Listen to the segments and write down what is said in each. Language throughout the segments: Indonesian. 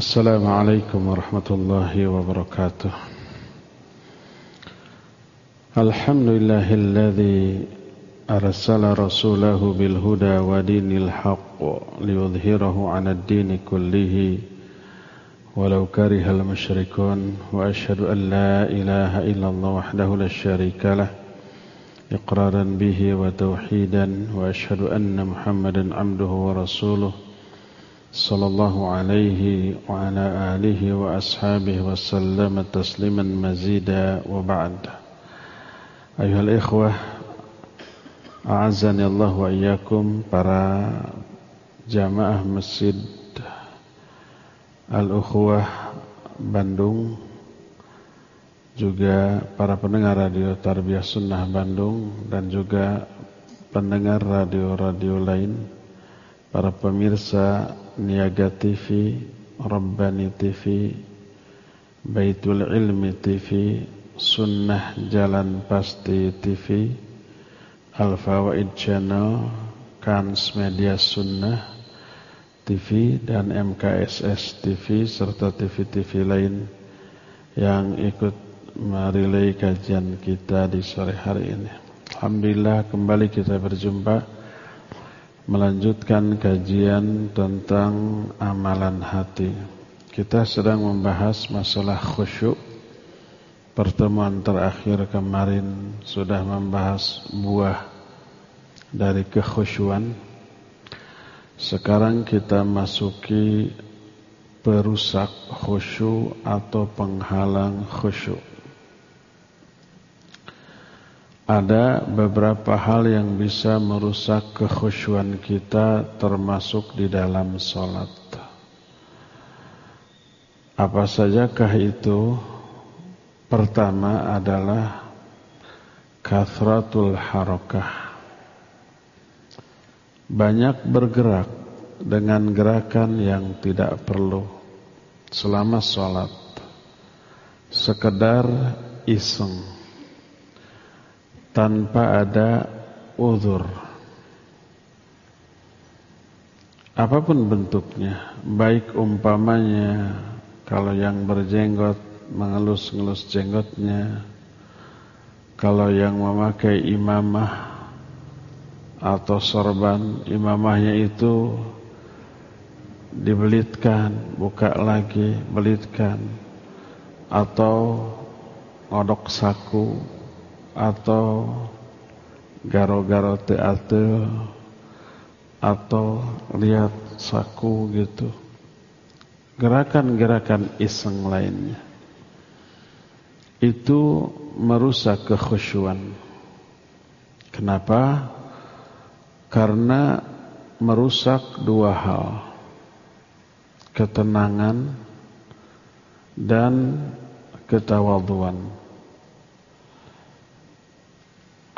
السلام عليكم ورحمة الله وبركاته. الحمد لله الذي أرسل رسوله بالهدى ودين الحق ليظهره على الدين كله. ولو كره المشركون وأشهد أن لا إله إلا الله وحده لا شريك له إقرارا به وتوحيدا وأشهد أن محمدا عبده ورسوله. صلى الله عليه وعلى آله وأصحابه وسلم تسليما مزيدا وبعد أيها الإخوة أعزني الله وإياكم para jamaah masjid Al-Ukhwah Bandung juga para pendengar radio Tarbiyah Sunnah Bandung dan juga pendengar radio-radio lain para pemirsa Niaga TV, Rabbani TV, Baitul Ilmi TV, Sunnah Jalan Pasti TV, Al-Fawaid Channel, Kans Media Sunnah, TV dan MKSS TV serta TV-TV lain yang ikut merilai kajian kita di sore hari ini. Alhamdulillah kembali kita berjumpa melanjutkan kajian tentang amalan hati. Kita sedang membahas masalah khusyuk. Pertemuan terakhir kemarin sudah membahas buah dari kekhusyuan sekarang kita masuki perusak khusyuk atau penghalang khusyuk. Ada beberapa hal yang bisa merusak kekhusyuan kita termasuk di dalam sholat. Apa sajakah itu? Pertama adalah kathratul harakah banyak bergerak dengan gerakan yang tidak perlu selama sholat sekedar iseng tanpa ada uzur. Apa pun bentuknya baik umpamanya kalau yang berjenggot mengelus-ngelus jenggotnya kalau yang memakai imamah atau sorban imamahnya itu dibelitkan, buka lagi, belitkan atau ngodok saku atau garo-garo teater atau lihat saku gitu. Gerakan-gerakan iseng lainnya itu merusak kekhusyuan. Kenapa? karena merusak dua hal ketenangan dan ketawaduan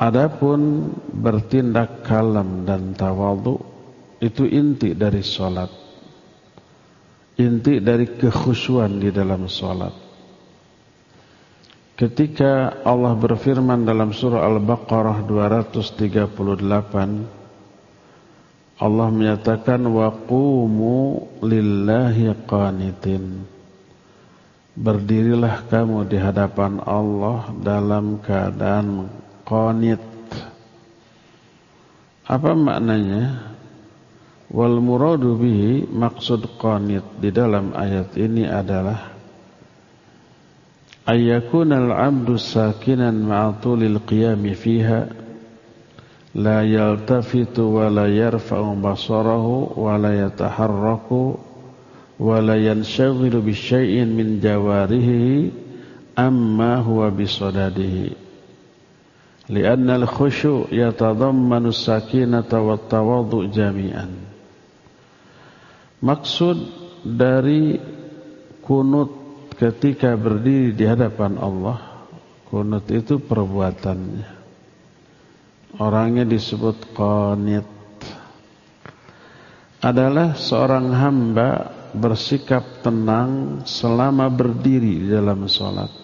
Adapun bertindak kalem dan tawadu itu inti dari sholat inti dari kekhusyuan di dalam sholat ketika Allah berfirman dalam surah Al-Baqarah 238 Allah menyatakan waqumu lillahi qanitin. Berdirilah kamu di hadapan Allah dalam keadaan qanit. Apa maknanya? Wal muradu bihi maksud qanit di dalam ayat ini adalah ayyakunal abdu sakinan ma'atulil qiyami fiha la yaltafitu wa la yarfa'u basarahu wa la yataharraku wa la yanshaghilu bi shayin min jawarihi amma huwa bisadadihi لأن الخشوع يتضمن السكينة والتواضع جميعا Maksud dari kunut ketika berdiri di hadapan Allah Kunut itu perbuatannya Orangnya disebut qanit adalah seorang hamba bersikap tenang selama berdiri di dalam sholat.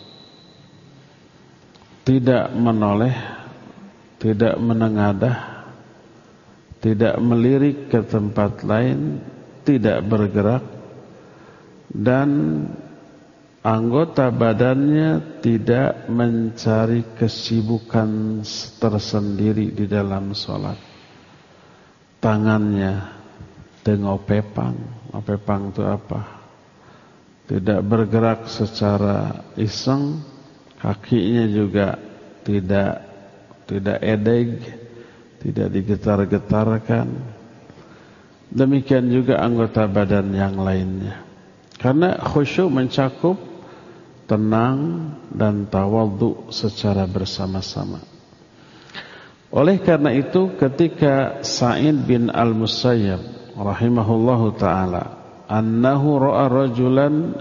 tidak menoleh, tidak menengadah, tidak melirik ke tempat lain, tidak bergerak, dan anggota badannya tidak mencari kesibukan tersendiri di dalam sholat. Tangannya tengopepang. Opepang itu apa? Tidak bergerak secara iseng, kakinya juga tidak tidak edeg, tidak digetar-getarkan. Demikian juga anggota badan yang lainnya. Karena khusyuk mencakup tenang dan tawadhu secara bersama-sama. Oleh karena itu ketika Sa'id bin Al-Musayyab rahimahullahu taala annahu ra'a rajulan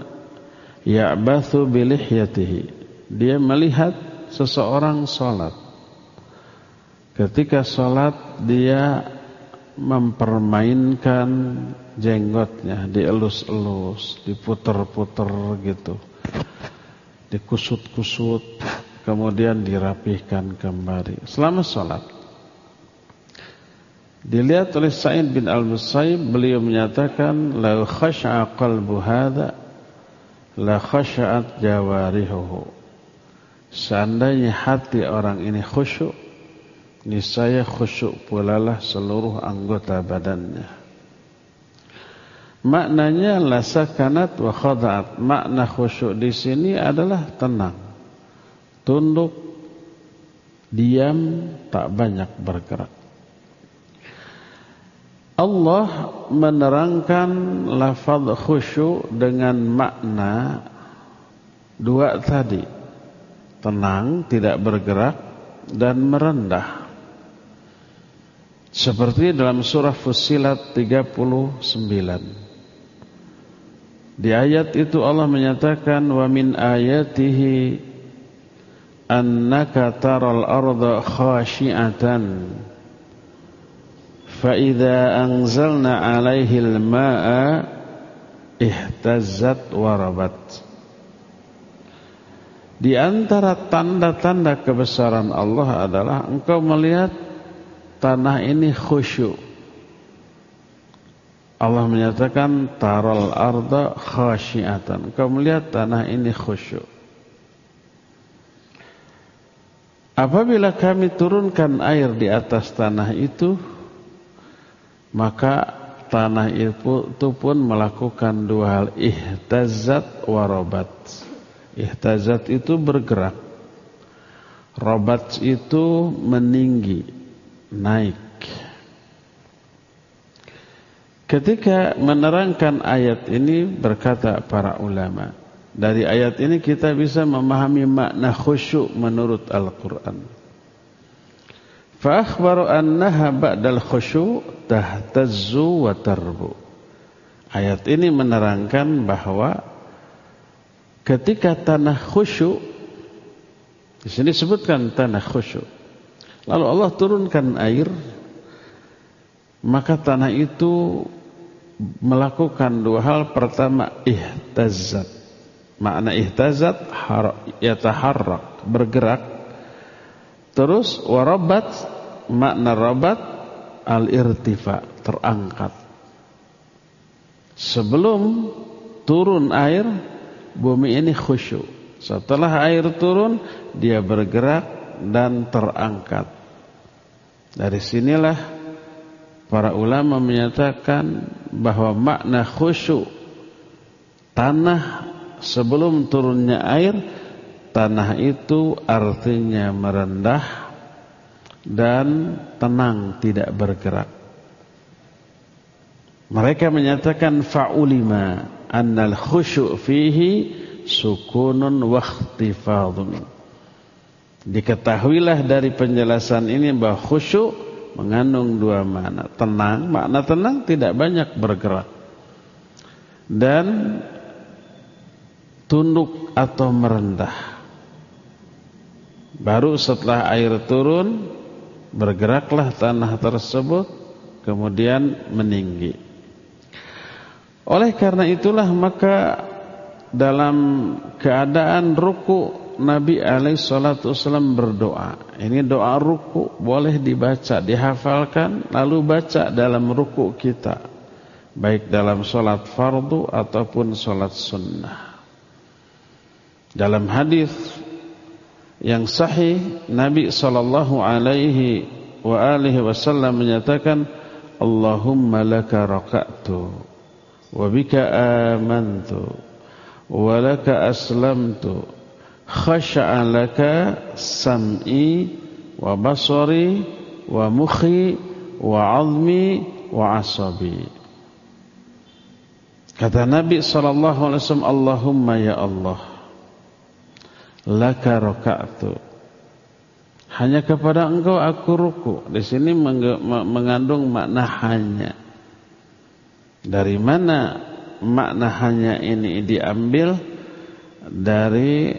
ya'bathu bi lihyatihi dia melihat seseorang salat ketika salat dia mempermainkan jenggotnya dielus-elus diputer-puter gitu dikusut-kusut, kemudian dirapihkan kembali selama sholat. Dilihat oleh Sa'id bin Al-Musayyib beliau menyatakan la khasha'a qalbu hadha la khasha'at jawarihuhu. Seandainya hati orang ini khusyuk, niscaya khusyuk pula lah seluruh anggota badannya. Maknanya la sakanat wa khada'at. Makna khusyuk di sini adalah tenang. Tunduk, diam, tak banyak bergerak. Allah menerangkan lafaz khusyuk dengan makna dua tadi. Tenang, tidak bergerak dan merendah. Seperti dalam surah Fusilat 39. Di ayat itu Allah menyatakan wa min ayatihi annaka taral arda khashi'atan fa idza anzalna 'alaihi al-ma'a ihtazzat wa rabat Di antara tanda-tanda kebesaran Allah adalah engkau melihat tanah ini khusyuk Allah menyatakan taral arda khasyiatan. Kau melihat tanah ini khusyuk. Apabila kami turunkan air di atas tanah itu, maka tanah itu pun melakukan dua hal ihtazat warobat. Ihtazat itu bergerak. Robat itu meninggi, naik. Ketika menerangkan ayat ini berkata para ulama Dari ayat ini kita bisa memahami makna khusyuk menurut Al-Quran Fa'akhbaru annaha ba'dal khusyuk tahtazzu wa tarbu Ayat ini menerangkan bahwa Ketika tanah khusyuk Di sini sebutkan tanah khusyuk Lalu Allah turunkan air Maka tanah itu melakukan dua hal. Pertama, ihtazat. Makna ihtazat, yataharrak, bergerak. Terus, warabat, makna rabat, al-irtifa, terangkat. Sebelum turun air, bumi ini khusyuk. Setelah air turun, dia bergerak dan terangkat. Dari sinilah Para ulama menyatakan bahwa makna khusyuk tanah sebelum turunnya air tanah itu artinya merendah dan tenang tidak bergerak. Mereka menyatakan fa'ulima annal khusyuk fihi sukunun wa ikhtifadun. Diketahuilah dari penjelasan ini bahwa khusyuk mengandung dua makna. Tenang, makna tenang tidak banyak bergerak. Dan tunduk atau merendah. Baru setelah air turun, bergeraklah tanah tersebut, kemudian meninggi. Oleh karena itulah maka dalam keadaan ruku Nabi alaihi salatu wasallam berdoa. Ini doa ruku boleh dibaca, dihafalkan lalu baca dalam ruku kita. baik dalam solat fardu ataupun solat sunnah. Dalam hadis yang sahih Nabi sallallahu alaihi wa alihi wasallam menyatakan Allahumma laka raka'tu khasha'a laka sam'i wa basari wa mukhi wa 'azmi wa 'asabi Kata Nabi wasallam, "Allahumma ya Allah, laka raka'tu." Hanya kepada Engkau aku ruku. Di sini mengandung makna hanya. Dari mana makna hanya ini diambil? Dari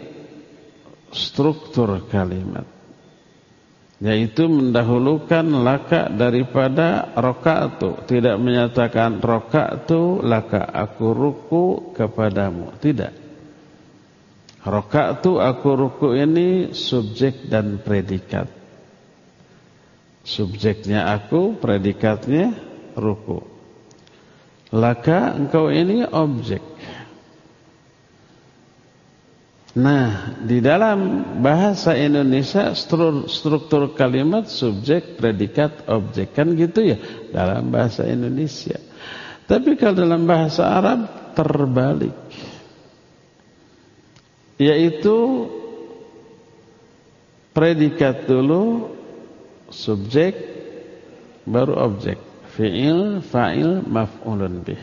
struktur kalimat. Yaitu mendahulukan laka daripada rokaatu tidak menyatakan rokaatu laka aku ruku kepadamu. Tidak. Rokaatu aku ruku ini subjek dan predikat. Subjeknya aku predikatnya ruku laka engkau ini objek Nah, di dalam bahasa Indonesia struktur, struktur kalimat subjek, predikat, objek kan gitu ya dalam bahasa Indonesia. Tapi kalau dalam bahasa Arab terbalik. Yaitu predikat dulu subjek baru objek. Fi'il, fa'il, maf'ulun bih.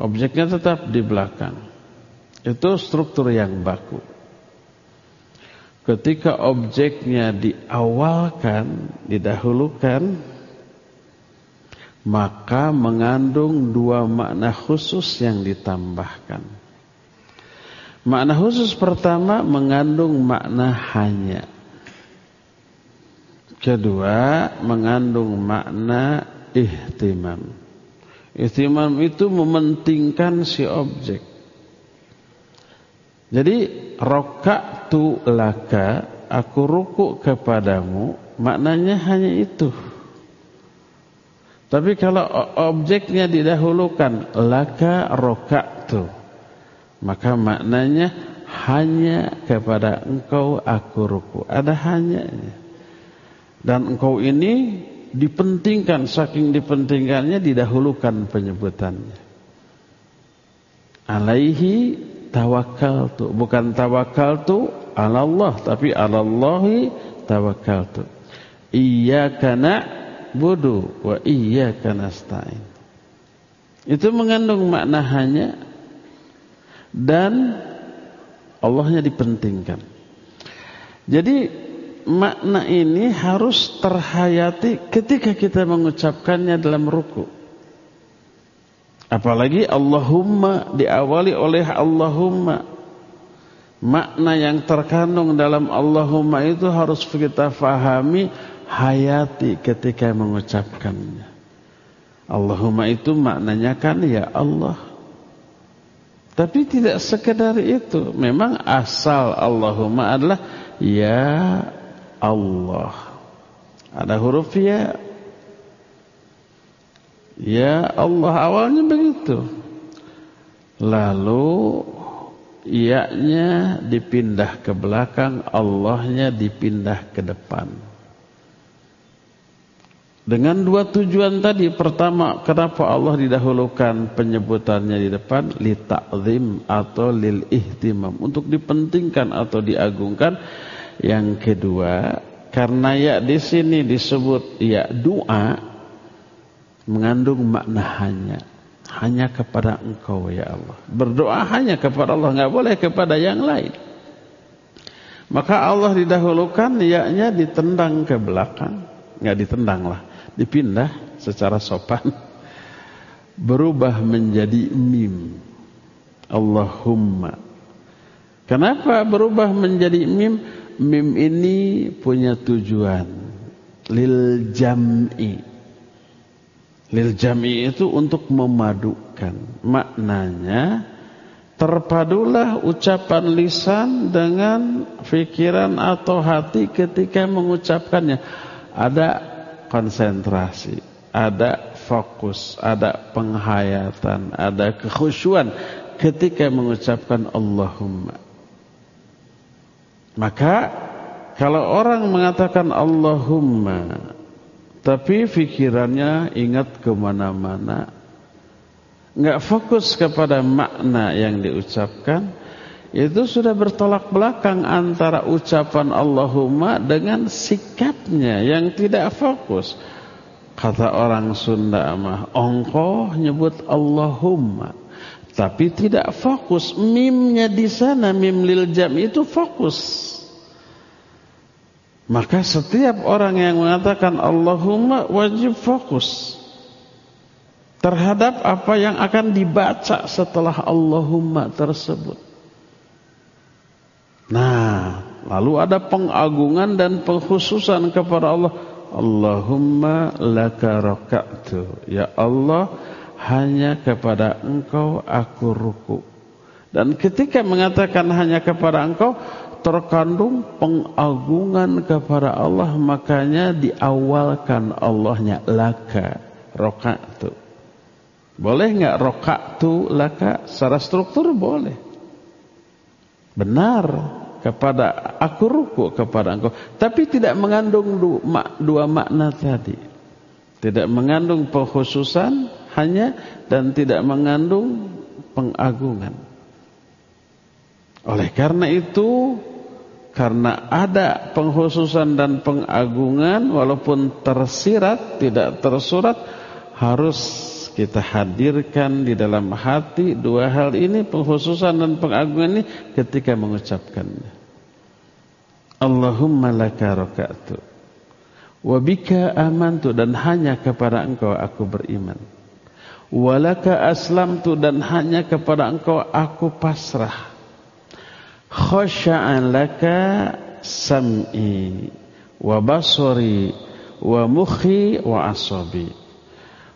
Objeknya tetap di belakang. Itu struktur yang baku. Ketika objeknya diawalkan, didahulukan, maka mengandung dua makna khusus yang ditambahkan. Makna khusus pertama mengandung makna hanya. Kedua mengandung makna ihtimam. Ihtimam itu mementingkan si objek. Jadi tu laka aku ruku kepadamu maknanya hanya itu. Tapi kalau objeknya didahulukan laka tu maka maknanya hanya kepada engkau aku ruku. Ada hanya Dan engkau ini dipentingkan saking dipentingkannya didahulukan penyebutannya. Alaihi tawakal tu bukan tawakal tu ala Allah tapi ala Allahi tawakal tu iyyaka na'budu wa iyyaka nasta'in. Itu mengandung makna hanya dan Allahnya dipentingkan. Jadi makna ini harus terhayati ketika kita mengucapkannya dalam ruku' Apalagi Allahumma diawali oleh Allahumma. Makna yang terkandung dalam Allahumma itu harus kita fahami hayati ketika mengucapkannya. Allahumma itu maknanya kan ya Allah. Tapi tidak sekedar itu. Memang asal Allahumma adalah ya Allah. Ada huruf ya Ya Allah awalnya begitu. Lalu ianya dipindah ke belakang, Allahnya dipindah ke depan. Dengan dua tujuan tadi, pertama kenapa Allah didahulukan penyebutannya di depan li atau lil ihtimam untuk dipentingkan atau diagungkan. Yang kedua, karena ya di sini disebut ya doa mengandung makna hanya. Hanya kepada engkau ya Allah. Berdoa hanya kepada Allah nggak boleh kepada yang lain. Maka Allah didahulukan yaknya ditendang ke belakang. Nggak ditendang lah dipindah secara sopan. Berubah menjadi mim. Allahumma. Kenapa berubah menjadi mim mim ini punya tujuan lil jam'i Lil jami itu untuk memadukan. Maknanya terpadulah ucapan lisan dengan fikiran atau hati ketika mengucapkannya. Ada konsentrasi, ada fokus, ada penghayatan, ada kekhusyuan ketika mengucapkan Allahumma. Maka kalau orang mengatakan Allahumma tapi pikirannya ingat ke mana-mana nggak fokus kepada makna yang diucapkan itu sudah bertolak belakang antara ucapan Allahumma dengan sikapnya yang tidak fokus. Kata orang Sunda mah ongkoh nyebut Allahumma tapi tidak fokus. Mimnya di sana mim lil jam itu fokus maka setiap orang yang mengatakan Allahumma wajib fokus terhadap apa yang akan dibaca setelah Allahumma tersebut. Nah lalu ada pengagungan dan pengkhususan kepada Allah. Allahumma laka raka'tu. Ya Allah hanya kepada engkau aku ruku. Dan ketika mengatakan hanya kepada engkau terkandung pengagungan kepada Allah makanya diawalkan Allahnya laka rokatu. Boleh nggak rokatu laka secara struktur boleh. Benar kepada aku ruku kepada engkau, tapi tidak mengandung dua makna tadi. Tidak mengandung pengkhususan hanya dan tidak mengandung pengagungan. Oleh karena itu, karena ada penghususan dan pengagungan walaupun tersirat, tidak tersurat, harus kita hadirkan di dalam hati dua hal ini, penghususan dan pengagungan ini ketika mengucapkannya. Allahumma laka raka'tu wa bika amantu dan hanya kepada engkau aku beriman. Walaka aslamtu dan hanya kepada engkau aku pasrah. Khosya'an laka sam'i wa basari wa mukhi wa asabi.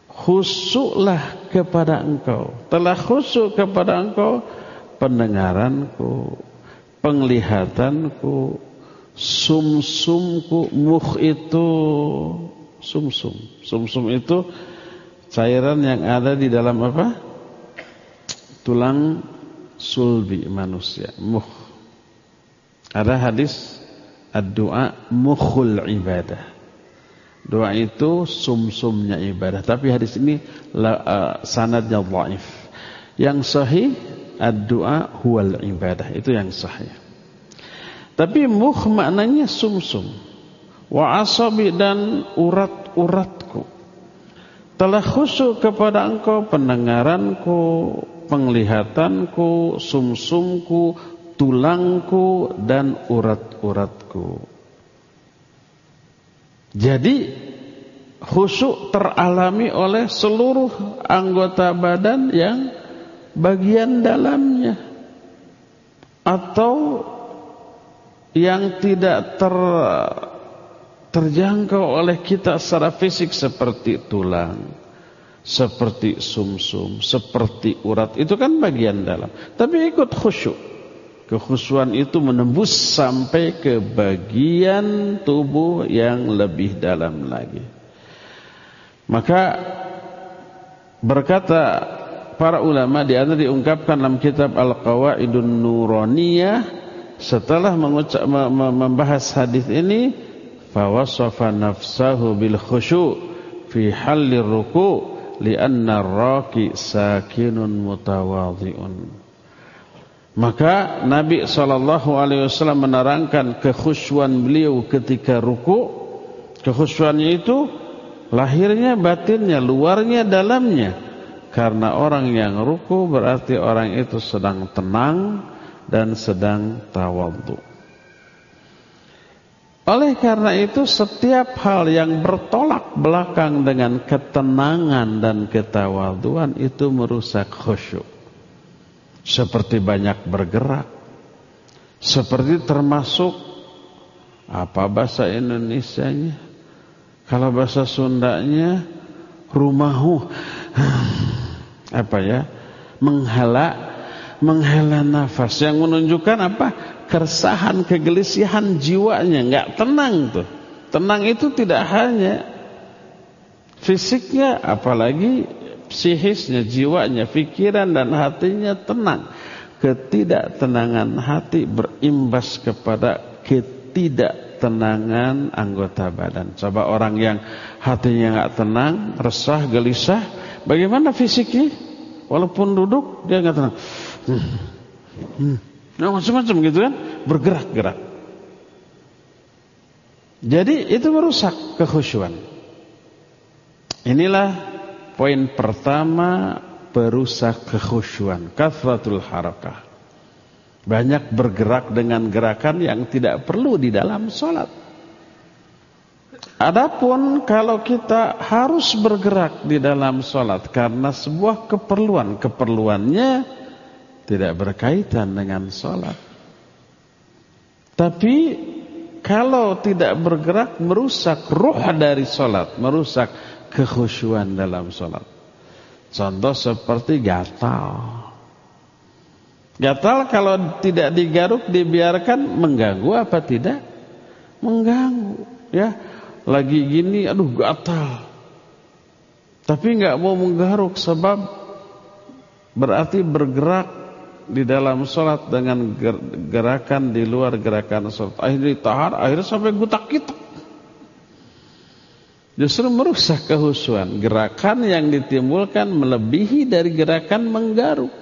Khusuklah kepada engkau. Telah khusuk kepada engkau pendengaranku, penglihatanku, sumsumku, mukh itu sumsum. Sumsum itu cairan yang ada di dalam apa? Tulang sulbi manusia, muh. Ada hadis ad-du'a mukhul ibadah. Doa itu sumsumnya ibadah. Tapi hadis ini uh, sanadnya dhaif. Yang sahih ad-du'a huwal ibadah. Itu yang sahih. Tapi muh maknanya sumsum. Wa asabi dan urat-uratku telah khusyuk kepada engkau pendengaranku, penglihatanku, sumsumku, tulangku dan urat-uratku. Jadi khusyuk teralami oleh seluruh anggota badan yang bagian dalamnya atau yang tidak ter terjangkau oleh kita secara fisik seperti tulang, seperti sumsum, -sum, seperti urat. Itu kan bagian dalam. Tapi ikut khusyuk. Kekhusyuan itu menembus sampai ke bagian tubuh yang lebih dalam lagi. Maka berkata para ulama di antara diungkapkan dalam kitab Al-Qawaidun Nuraniyah setelah mengucap, membahas hadis ini fawasafa nafsahu bil khusyu' fi halir ruku' lianna raki sakinun mutawadhi'un maka Nabi wasallam menerangkan kekhusyuan beliau ketika ruku. Kekhusyuannya itu lahirnya batinnya luarnya dalamnya. Karena orang yang ruku berarti orang itu sedang tenang dan sedang tawadhu. Oleh karena itu setiap hal yang bertolak belakang dengan ketenangan dan ketawaduan itu merusak khusyuk. Seperti banyak bergerak. Seperti termasuk apa bahasa Indonesianya? Kalau bahasa Sundanya rumahu apa ya? Menghala menghela nafas yang menunjukkan apa? keresahan, kegelisihan jiwanya, nggak tenang tuh. Tenang itu tidak hanya fisiknya apalagi psikisnya, jiwanya, pikiran dan hatinya tenang. Ketidaktenangan hati berimbas kepada ketidaktenangan anggota badan. Coba orang yang hatinya nggak tenang, resah, gelisah, bagaimana fisiknya? Walaupun duduk dia nggak tenang. Hmm. Hmm. Nah, macam-macam gitu kan, bergerak-gerak. Jadi itu merusak kekhusyuan. Inilah poin pertama perusak kekhusyuan, kathratul harakah. Banyak bergerak dengan gerakan yang tidak perlu di dalam sholat. Adapun kalau kita harus bergerak di dalam sholat karena sebuah keperluan, keperluannya tidak berkaitan dengan sholat. Tapi kalau tidak bergerak merusak ruh dari sholat, merusak kekhusyuan dalam sholat. Contoh seperti gatal. Gatal kalau tidak digaruk dibiarkan mengganggu apa tidak? Mengganggu, ya. Lagi gini, aduh gatal. Tapi nggak mau menggaruk sebab berarti bergerak di dalam sholat dengan gerakan di luar gerakan sholat. Akhirnya ditahan, akhirnya sampai gutak kita. Justru merusak kehusuan. Gerakan yang ditimbulkan melebihi dari gerakan menggaruk.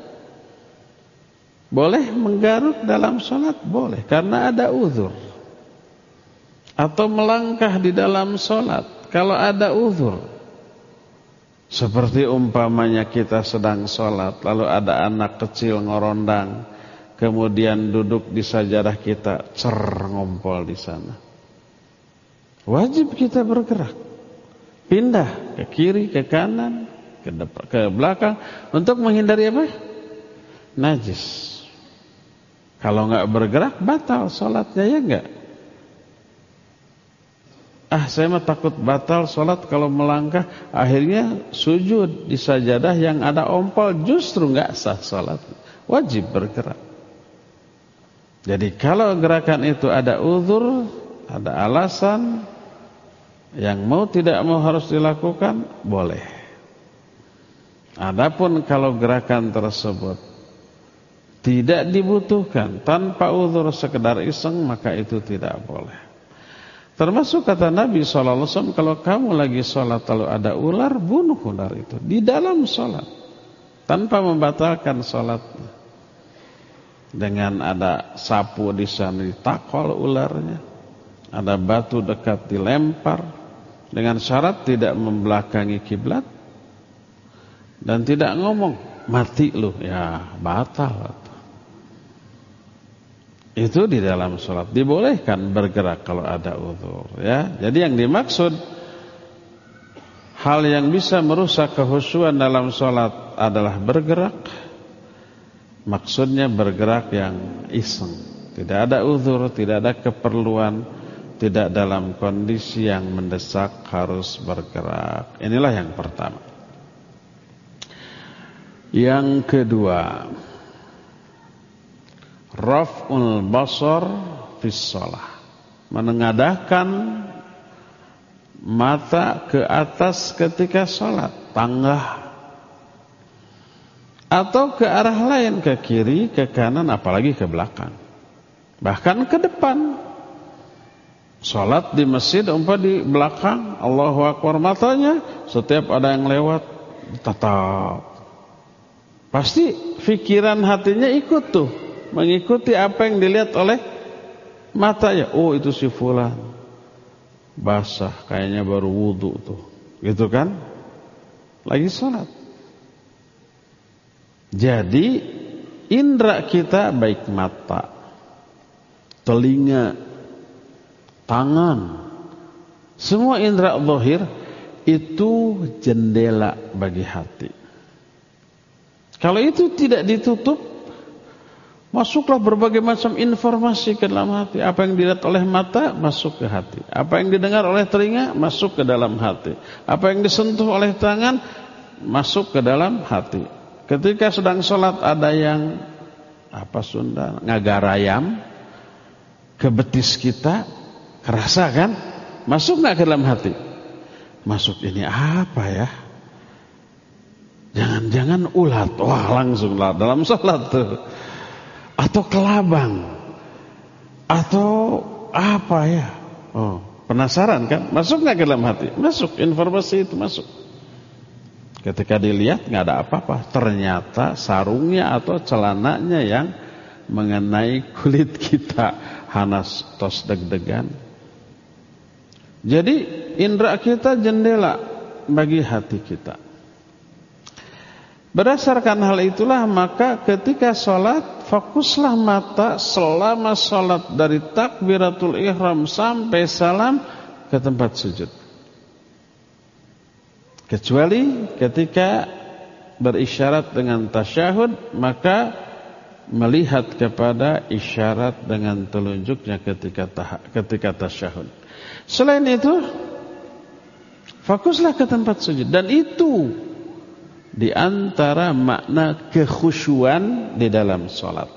Boleh menggaruk dalam sholat? Boleh. Karena ada uzur. Atau melangkah di dalam sholat. Kalau ada uzur. Seperti umpamanya kita sedang sholat Lalu ada anak kecil ngorondang Kemudian duduk di sajadah kita Cer ngompol di sana Wajib kita bergerak Pindah ke kiri, ke kanan Ke, depan, ke belakang Untuk menghindari apa? Najis. Kalau nggak bergerak batal sholatnya ya nggak? Ah saya mah takut batal sholat kalau melangkah. Akhirnya sujud di sajadah yang ada ompol Justru nggak sah sholat. Wajib bergerak. Jadi kalau gerakan itu ada uzur Ada alasan Yang mau tidak mau harus dilakukan Boleh Adapun kalau gerakan tersebut Tidak dibutuhkan Tanpa uzur sekedar iseng Maka itu tidak boleh Termasuk kata Nabi SAW, kalau kamu lagi sholat lalu ada ular, bunuh ular itu. Di dalam sholat. Tanpa membatalkan sholatnya. Dengan ada sapu di sana ditakol ularnya. Ada batu dekat dilempar. Dengan syarat tidak membelakangi kiblat Dan tidak ngomong, mati lu. Ya batal. Itu di dalam sholat Dibolehkan bergerak kalau ada uzur ya. Jadi yang dimaksud Hal yang bisa merusak kehusuan dalam sholat adalah bergerak Maksudnya bergerak yang iseng Tidak ada uzur, tidak ada keperluan Tidak dalam kondisi yang mendesak harus bergerak. Inilah yang pertama. Yang kedua raf'ul basar fis shalah. Menengadahkan mata ke atas ketika salat tanggah. Atau ke arah lain ke kiri ke kanan apalagi ke belakang. Bahkan ke depan salat di masjid umpah di belakang Allahu akbar matanya setiap ada yang lewat tetap pasti pikiran hatinya ikut tuh mengikuti apa yang dilihat oleh matanya. Oh itu si fulan basah, kayaknya baru wudhu tuh, gitu kan? Lagi sholat. Jadi indera kita baik mata, telinga, tangan, semua indera zahir itu jendela bagi hati. Kalau itu tidak ditutup Masuklah berbagai macam informasi ke dalam hati. Apa yang dilihat oleh mata masuk ke hati. Apa yang didengar oleh telinga masuk ke dalam hati. Apa yang disentuh oleh tangan masuk ke dalam hati. Ketika sedang sholat ada yang apa Sunda ngagarayam ke betis kita, kerasa kan? Masuk nggak ke dalam hati? masuk ini apa ya? Jangan-jangan ulat. Wah langsung lah dalam sholat tuh. Atau kelabang. Atau apa ya? Oh, penasaran kan? Masuk nggak ke dalam hati? Masuk, informasi itu masuk. Ketika dilihat nggak ada apa-apa. Ternyata sarungnya atau celananya yang mengenai kulit kita. Hanas tos deg-degan. Jadi indera kita jendela bagi hati kita. Berdasarkan hal itulah maka ketika sholat fokuslah mata selama sholat dari takbiratul ihram sampai salam ke tempat sujud. Kecuali ketika berisyarat dengan tasyahud maka melihat kepada isyarat dengan telunjuknya ketika ketika tasyahud. Selain itu fokuslah ke tempat sujud dan itu di antara makna kekhusyuan di dalam sholat.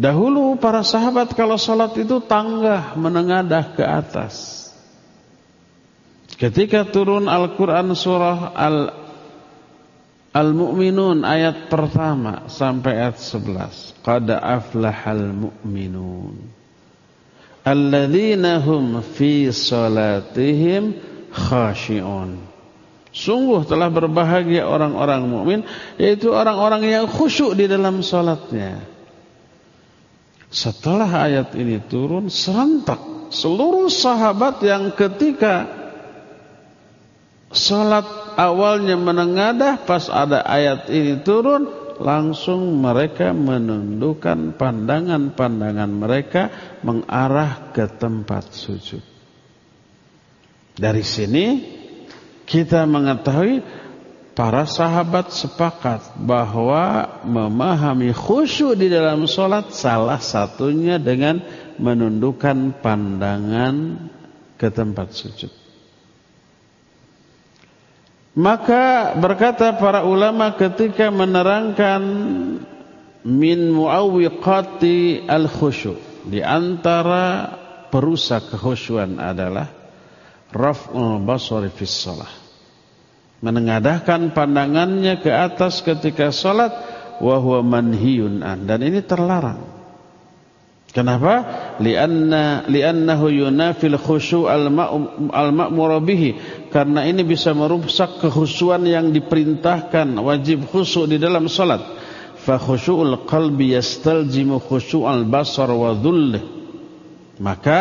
Dahulu para sahabat kalau sholat itu tangga menengadah ke atas. Ketika turun Al-Quran surah Al Al-Mu'minun ayat pertama sampai ayat 11. Qad aflahal mu'minun. Alladzina hum fi salatihim khashi'un. Sungguh telah berbahagia orang-orang mukmin yaitu orang-orang yang khusyuk di dalam salatnya. Setelah ayat ini turun serentak seluruh sahabat yang ketika salat awalnya menengadah pas ada ayat ini turun langsung mereka menundukkan pandangan-pandangan mereka mengarah ke tempat sujud. Dari sini kita mengetahui para sahabat sepakat bahwa memahami khusyuk di dalam sholat salah satunya dengan menundukkan pandangan ke tempat sujud. Maka berkata para ulama ketika menerangkan min muawwiqati al-khusyuk di antara perusak kekhusyuan adalah raf'ul basari fis shalah menengadahkan pandangannya ke atas ketika salat wa huwa manhiyun an. Dan ini terlarang kenapa? Lianna liannahu yunafil khusyu' al-ma'mur bihi. Karena ini bisa merusak kekhusyuan yang diperintahkan wajib khusyuk di dalam salat. Fa khusyu'ul qalbi yastalzimu khusyu'al basar wa dhull maka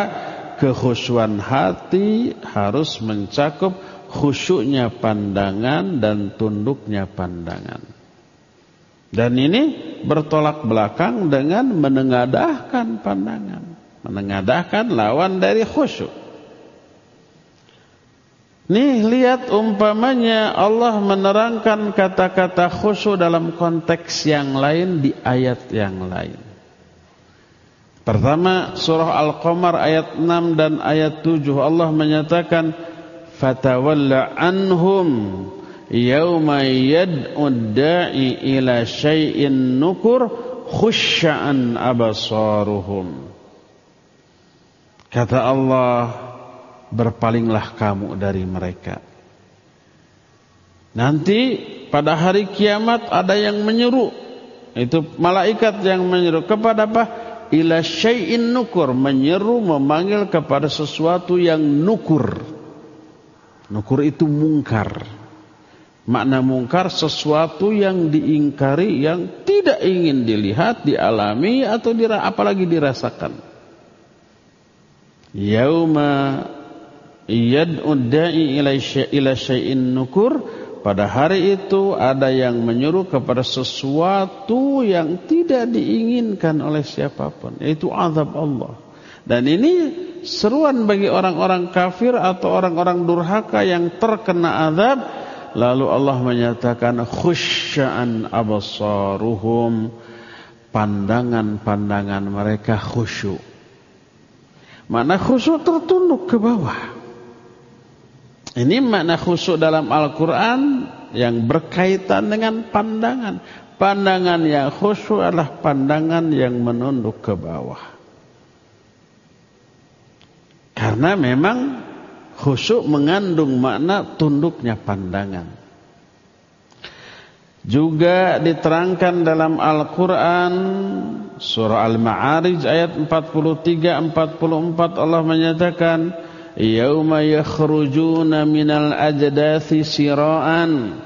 kekhusyuan hati harus mencakup khusyuknya pandangan dan tunduknya pandangan. Dan ini bertolak belakang dengan menengadahkan pandangan. Menengadahkan lawan dari khusyuk. Nih lihat umpamanya Allah menerangkan kata-kata khusyuk dalam konteks yang lain di ayat yang lain. Pertama surah Al-Qamar ayat 6 dan ayat 7 Allah menyatakan fatawalla anhum yawma yad'u da'i ila syai'in nukur khusya'an abasaruhum kata Allah berpalinglah kamu dari mereka. Nanti pada hari kiamat ada yang menyeru. Itu malaikat yang menyeru. Kepada apa? Ila syai'in nukur menyeru memanggil kepada sesuatu yang nukur. Nukur itu mungkar. Makna mungkar sesuatu yang diingkari yang tidak ingin dilihat, dialami atau dira, apalagi dirasakan. Yauma yad'u da'i ila syai'in nukur pada hari itu ada yang menyuruh kepada sesuatu yang tidak diinginkan oleh siapa pun yaitu azab Allah. Dan ini seruan bagi orang-orang kafir atau orang-orang durhaka yang terkena azab lalu Allah menyatakan khusya'an absaruhum. Pandangan-pandangan mereka khusyuk. Makna khusyuk tertunduk ke bawah. Ini makna khusyuk dalam Al-Quran yang berkaitan dengan pandangan. Pandangan yang khusyuk adalah pandangan yang menunduk ke bawah. Karena memang Khusyuk mengandung makna tunduknya pandangan. Juga diterangkan dalam Al-Quran Surah Al-Ma'arij ayat 43-44 Allah menyatakan Yawma yakhrujuna minal ajdathi sira'an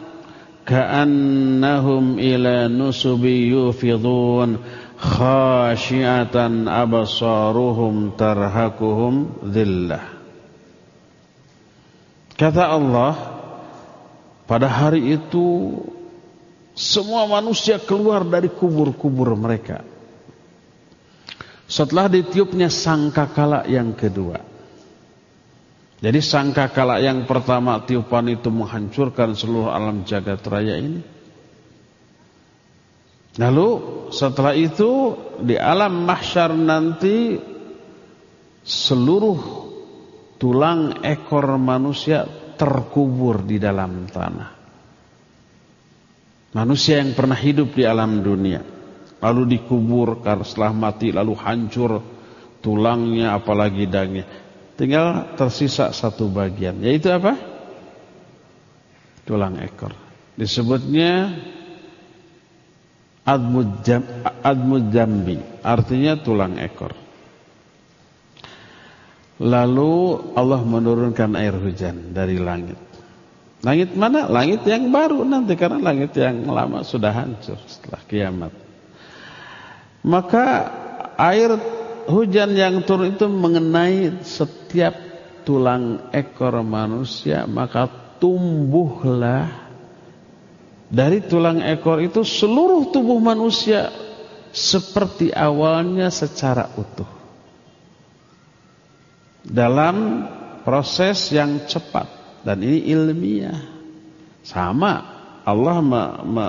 Ka'annahum ila nusubi yufidun Khashiatan abasaruhum tarhakuhum dhillah Kata Allah Pada hari itu semua manusia keluar dari kubur-kubur mereka. Setelah ditiupnya sangkakala yang kedua. Jadi sangkakala yang pertama tiupan itu menghancurkan seluruh alam jagat raya ini. Lalu setelah itu di alam mahsyar nanti seluruh tulang ekor manusia terkubur di dalam tanah. Manusia yang pernah hidup di alam dunia lalu dikubur setelah mati lalu hancur tulangnya apalagi dagingnya. Tinggal tersisa satu bagian yaitu apa? Tulang ekor. Disebutnya admud, jam, admud jambi, artinya tulang ekor. Lalu Allah menurunkan air hujan dari langit. Langit mana? Langit yang baru nanti karena langit yang lama sudah hancur setelah kiamat. Maka air hujan yang turun itu mengenai setiap tulang ekor manusia maka tumbuhlah dari tulang ekor itu seluruh tubuh manusia seperti awalnya secara utuh. Dalam proses yang cepat. Dan ini ilmiah. Sama. Allah me, me,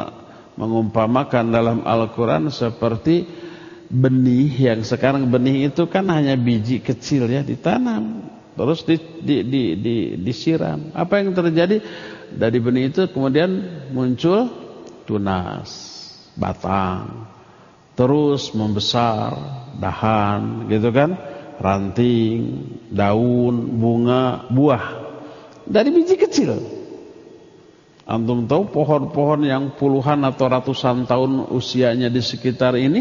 mengumpamakan dalam Al-Quran seperti benih yang sekarang benih itu kan hanya biji kecil ya ditanam. Terus di, di, di, di, disiram. Apa yang terjadi? Dari benih itu kemudian muncul tunas, batang, terus membesar, dahan, gitu kan, ranting, daun, bunga, buah dari biji kecil. Antum tahu pohon-pohon yang puluhan atau ratusan tahun usianya di sekitar ini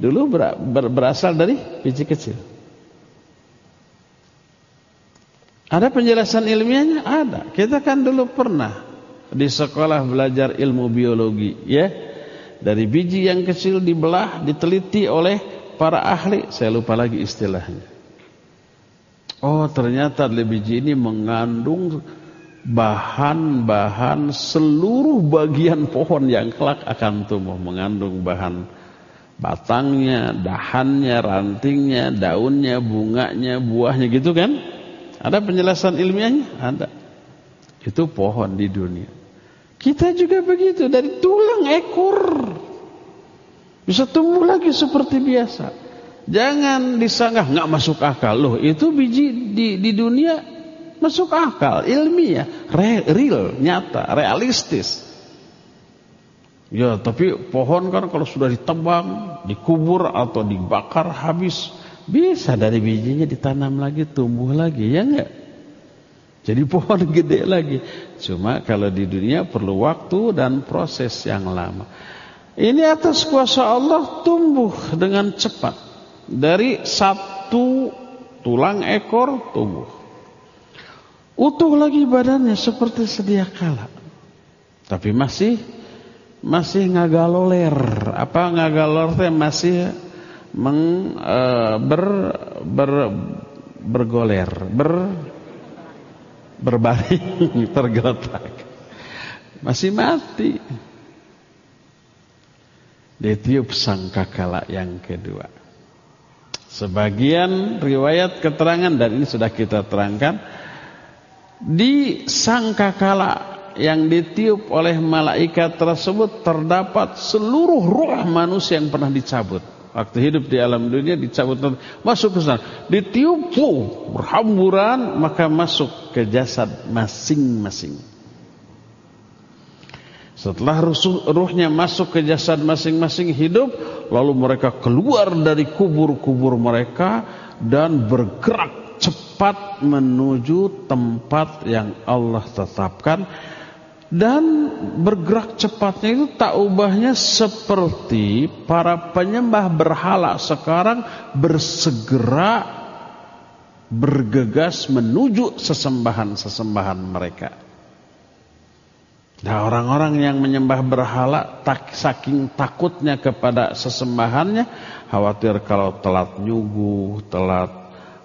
dulu ber, ber, berasal dari biji kecil. Ada penjelasan ilmiahnya? Ada. Kita kan dulu pernah di sekolah belajar ilmu biologi, ya. Dari biji yang kecil dibelah, diteliti oleh para ahli, saya lupa lagi istilahnya. Oh ternyata biji ini mengandung bahan-bahan seluruh bagian pohon yang kelak akan tumbuh. Mengandung bahan batangnya, dahannya, rantingnya, daunnya, bunganya, buahnya gitu kan. Ada penjelasan ilmiahnya? Ada. Itu pohon di dunia. Kita juga begitu. Dari tulang ekor. Bisa tumbuh lagi seperti biasa. Jangan disanggah nggak masuk akal loh. Itu biji di, di dunia masuk akal, ilmiah, re, real, nyata, realistis. Ya, tapi pohon kan kalau sudah ditebang, dikubur atau dibakar habis, bisa dari bijinya ditanam lagi, tumbuh lagi, ya enggak? Jadi pohon gede lagi. Cuma kalau di dunia perlu waktu dan proses yang lama. Ini atas kuasa Allah tumbuh dengan cepat dari satu tulang ekor tubuh. Utuh lagi badannya seperti sedia kala. Tapi masih masih ngagaloler. Apa ngagaloler masih meng, e, ber, ber, bergoler, ber berbaring tergeletak. Masih mati. Ditiup sangkakala yang kedua. Sebagian riwayat keterangan dan ini sudah kita terangkan di sangkakala yang ditiup oleh malaikat tersebut terdapat seluruh roh manusia yang pernah dicabut. Waktu hidup di alam dunia dicabut masuk ke sana, ditiup berhamburan maka masuk ke jasad masing-masing. Setelah ruhnya masuk ke jasad masing-masing hidup, lalu mereka keluar dari kubur-kubur mereka dan bergerak cepat menuju tempat yang Allah tetapkan dan bergerak cepatnya itu tak ubahnya seperti para penyembah berhala sekarang bersegera bergegas menuju sesembahan-sesembahan mereka. Nah orang-orang yang menyembah berhala tak, saking takutnya kepada sesembahannya khawatir kalau telat nyuguh, telat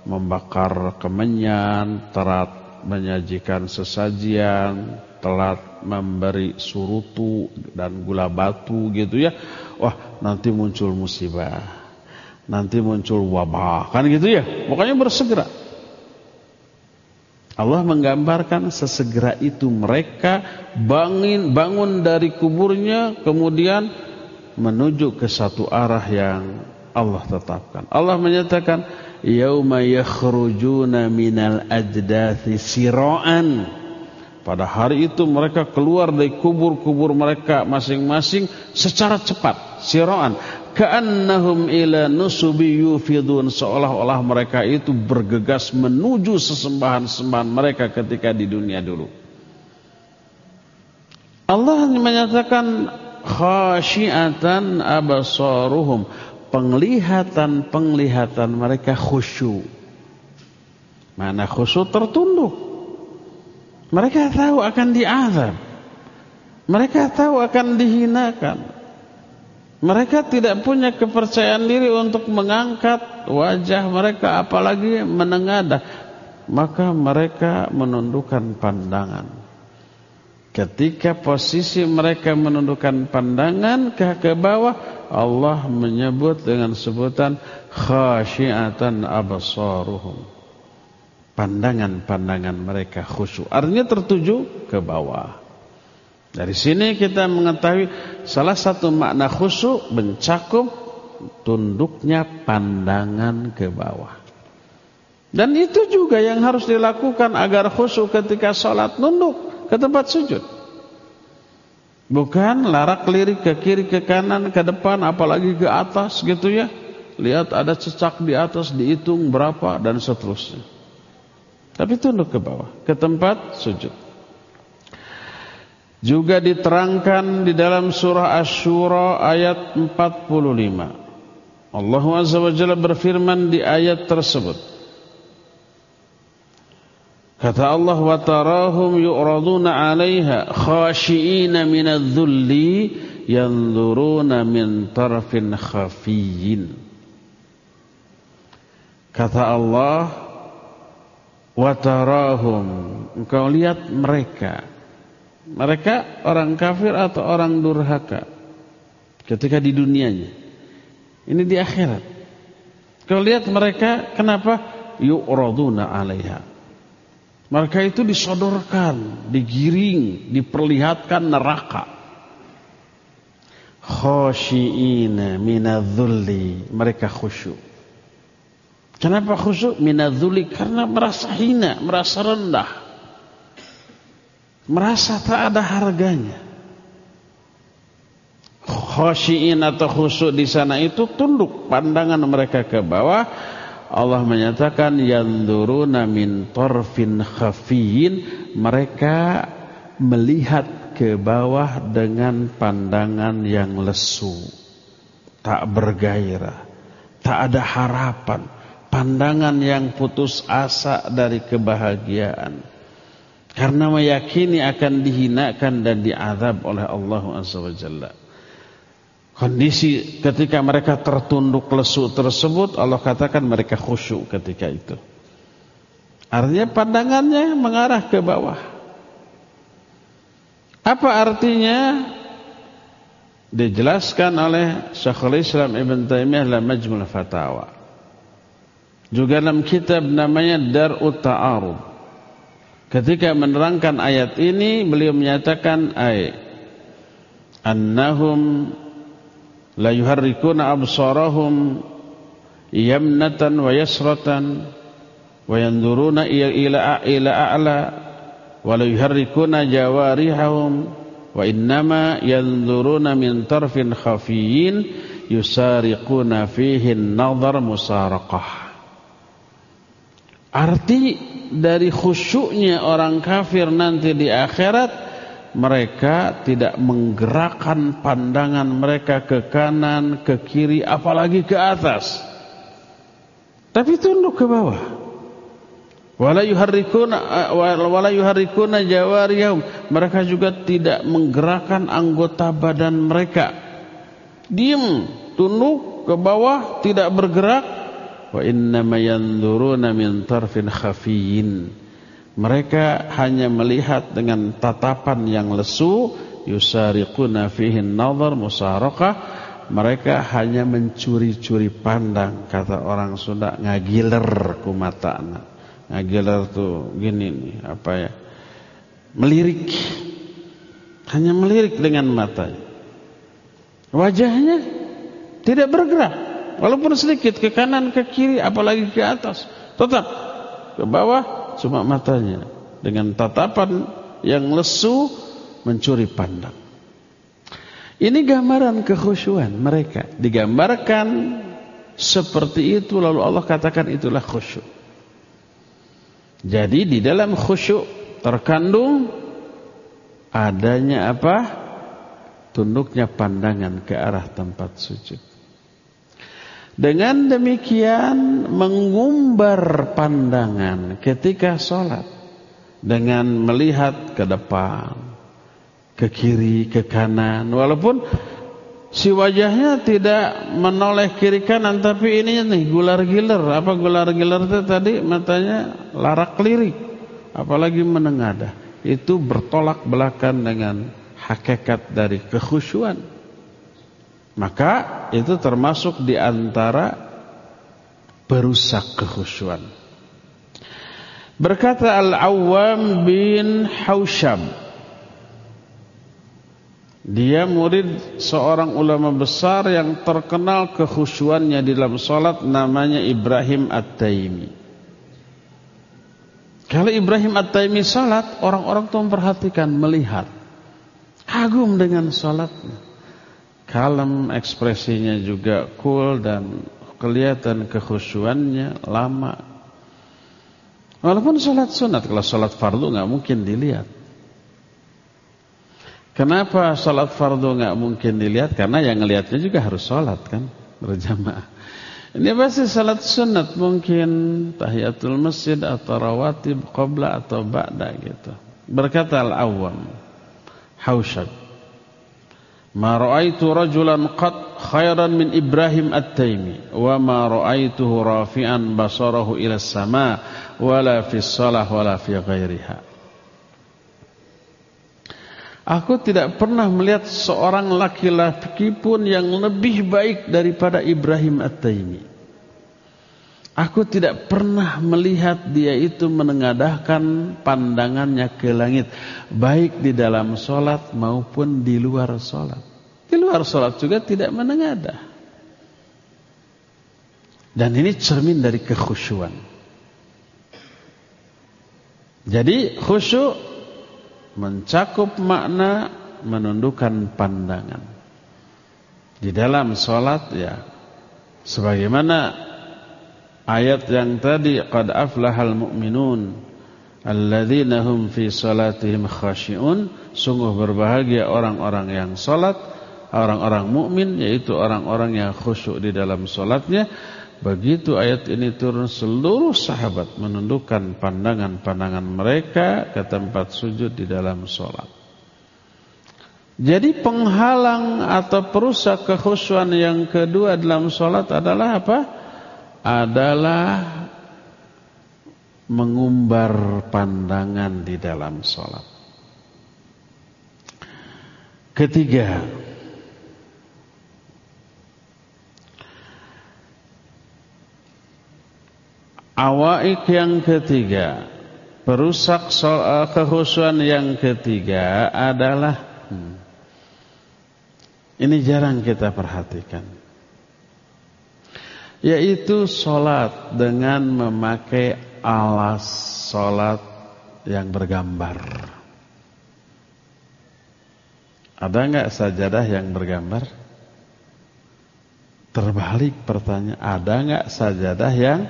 membakar kemenyan, telat menyajikan sesajian, telat memberi surutu dan gula batu gitu ya. Wah, nanti muncul musibah. Nanti muncul wabah. Kan gitu ya. Pokoknya bersegera. Allah menggambarkan sesegera itu mereka bangun bangun dari kuburnya kemudian menuju ke satu arah yang Allah tetapkan. Allah menyatakan yauma yakhrujuna minal ajdathi sira'an pada hari itu mereka keluar dari kubur-kubur mereka masing-masing secara cepat, siraan. Ka'annahum ila nusubi yufidun seolah-olah mereka itu bergegas menuju sesembahan-sembahan mereka ketika di dunia dulu. Allah menyatakan khasyiatan abasaruhum penglihatan-penglihatan mereka khusyuk. Mana khusyuk tertunduk. Mereka tahu akan diazab. Mereka tahu akan dihinakan. Mereka tidak punya kepercayaan diri untuk mengangkat wajah mereka apalagi menengadah. Maka mereka menundukkan pandangan. Ketika posisi mereka menundukkan pandangan ke ke bawah, Allah menyebut dengan sebutan khasyiatan absaruhum pandangan-pandangan mereka khusyuk. Artinya tertuju ke bawah. Dari sini kita mengetahui salah satu makna khusyuk mencakup tunduknya pandangan ke bawah. Dan itu juga yang harus dilakukan agar khusyuk ketika sholat nunduk ke tempat sujud. Bukan larak lirik ke kiri ke kanan ke depan apalagi ke atas gitu ya. Lihat ada cecak di atas dihitung berapa dan seterusnya. Tapi tunduk ke bawah, ke tempat sujud. Juga diterangkan di dalam surah Asy-Syura ayat 45. Allah Azza wa Jalla berfirman di ayat tersebut. Kata Allah wa tarahum yu'raduna 'alaiha khashiina minadh-dhulli yanzuruna min tarfin khafiyyin. Kata Allah watarahum engkau lihat mereka mereka orang kafir atau orang durhaka ketika di dunianya. Ini di akhirat. Kau lihat mereka kenapa? Yu'raduna 'alaiha. Mereka itu disodorkan digiring diperlihatkan neraka. Khashiina minadzulli. Mereka khusyuk. Kenapa khusyuk? Minadzuli? Karena merasa hina, merasa rendah. Merasa tak ada harganya. Khosyiin atau khusyuk di sana itu tunduk pandangan mereka ke bawah. Allah menyatakan yanduruna min torfin khafiyin. Mereka melihat ke bawah dengan pandangan yang lesu. Tak bergairah. Tak ada harapan pandangan yang putus asa dari kebahagiaan karena meyakini akan dihinakan dan diazab oleh Allah Azza wa Jalla. Kondisi ketika mereka tertunduk lesu tersebut Allah katakan mereka khusyuk ketika itu. Artinya pandangannya mengarah ke bawah. Apa artinya? Dijelaskan oleh Syekhul Islam Ibn Taimiyah dalam Majmul Fatawa. Juga dalam kitab namanya Darut Ta'arud. Ketika menerangkan ayat ini beliau menyatakan ay annahum la yuharrikuna absarahum yamnatan wa yasratan wa yanzuruna ila ila a'la wa la yuharrikuna jawarihahum wa innama yanzuruna min tarfin khafiyyin yusariquna fihi an-nadhar musaraqah Arti dari khusyuknya orang kafir nanti di akhirat mereka tidak menggerakkan pandangan mereka ke kanan, ke kiri, apalagi ke atas. Tapi tunduk ke bawah. Wala yuharrikuna. Mereka juga tidak menggerakkan anggota badan mereka. Diam, tunduk ke bawah, tidak bergerak. Wa innama yanzuruna min tarfin khafiyyin mereka hanya melihat dengan tatapan yang lesu, yusariquna fihi nazar musarakah. Mereka hanya mencuri-curi pandang, kata orang Sunda ngagiler ku mata Ngagiler tuh gini nih, apa ya? Melirik. Hanya melirik dengan matanya. Wajahnya tidak bergerak. Walaupun sedikit ke kanan, ke kiri, apalagi ke atas. Tetap ke bawah cuma matanya dengan tatapan yang lesu mencuri pandang. Ini gambaran kekhusyuan mereka. Digambarkan seperti itu lalu Allah katakan itulah khusyuk. Jadi di dalam khusyuk terkandung adanya apa? Tunduknya pandangan ke arah tempat sujud. Dengan demikian mengumbar pandangan ketika sholat dengan melihat ke depan, ke kiri, ke kanan. Walaupun si wajahnya tidak menoleh kiri kanan, tapi ini nih gular-giler. Apa gular-giler itu tadi matanya larak lirik, apalagi menengadah. Itu bertolak belakang dengan hakikat dari kekhusyuan. Maka itu termasuk di antara perusak kekhusyuan. Berkata Al-Awwam bin Hausham Dia murid seorang ulama besar yang terkenal kekhusyuannya di dalam salat namanya Ibrahim At-Taimi. Kalau Ibrahim At-Taimi salat, orang-orang tuh memperhatikan, melihat. Kagum dengan salatnya kalem, ekspresinya juga cool dan kelihatan kekhusyuannya lama. Walaupun sholat sunat, kalau sholat fardu nggak mungkin dilihat. Kenapa sholat fardu nggak mungkin dilihat? Karena yang ngelihatnya juga harus sholat kan berjamaah. Ini pasti sholat sunat mungkin tahiyatul masjid atau rawatib qabla atau ba'da gitu. Berkata al-awwam Haushab Ma ra'aitu rajulan qad khairan min Ibrahim At-Taimi wa ma ra'aituhu rafi'an basarahu ila sama wala fi shalah wala fi ghairiha. Aku tidak pernah melihat seorang laki-laki pun yang lebih baik daripada Ibrahim At-Taimi. Aku tidak pernah melihat dia itu menengadahkan pandangannya ke langit. Baik di dalam sholat maupun di luar sholat. Di luar sholat juga tidak menengadah. Dan ini cermin dari kekhusyuan. Jadi khusyuk mencakup makna menundukkan pandangan. Di dalam sholat ya. Sebagaimana ayat yang tadi qad aflahal mu'minun alladzina hum fi salatihim khashi'un. Sungguh berbahagia orang-orang yang salat orang-orang mukmin yaitu orang-orang yang khusyuk di dalam salatnya. Begitu ayat ini turun seluruh sahabat menundukkan pandangan-pandangan mereka ke tempat sujud di dalam salat. Jadi penghalang atau perusak kekhusyuan yang kedua dalam salat adalah apa? Adalah mengumbar pandangan di dalam sholat. Ketiga, awaik yang ketiga, perusak soal kehusuan yang ketiga adalah hmm, ini jarang kita perhatikan yaitu sholat dengan memakai alas sholat yang bergambar. Ada nggak sajadah yang bergambar? Terbalik pertanyaan, ada nggak sajadah yang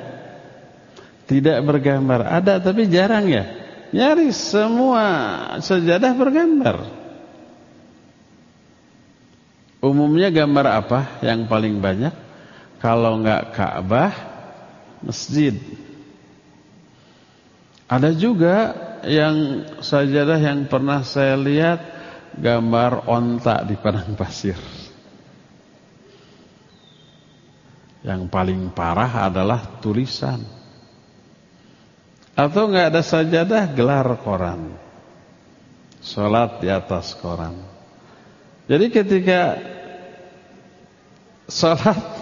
tidak bergambar. Ada tapi jarang ya. Nyaris semua sajadah bergambar. Umumnya gambar apa yang paling banyak? Kalau enggak Ka'bah, masjid. Ada juga yang sajadah yang pernah saya lihat gambar onta di padang pasir. Yang paling parah adalah tulisan. Atau enggak ada sajadah gelar koran. Salat di atas koran. Jadi ketika salat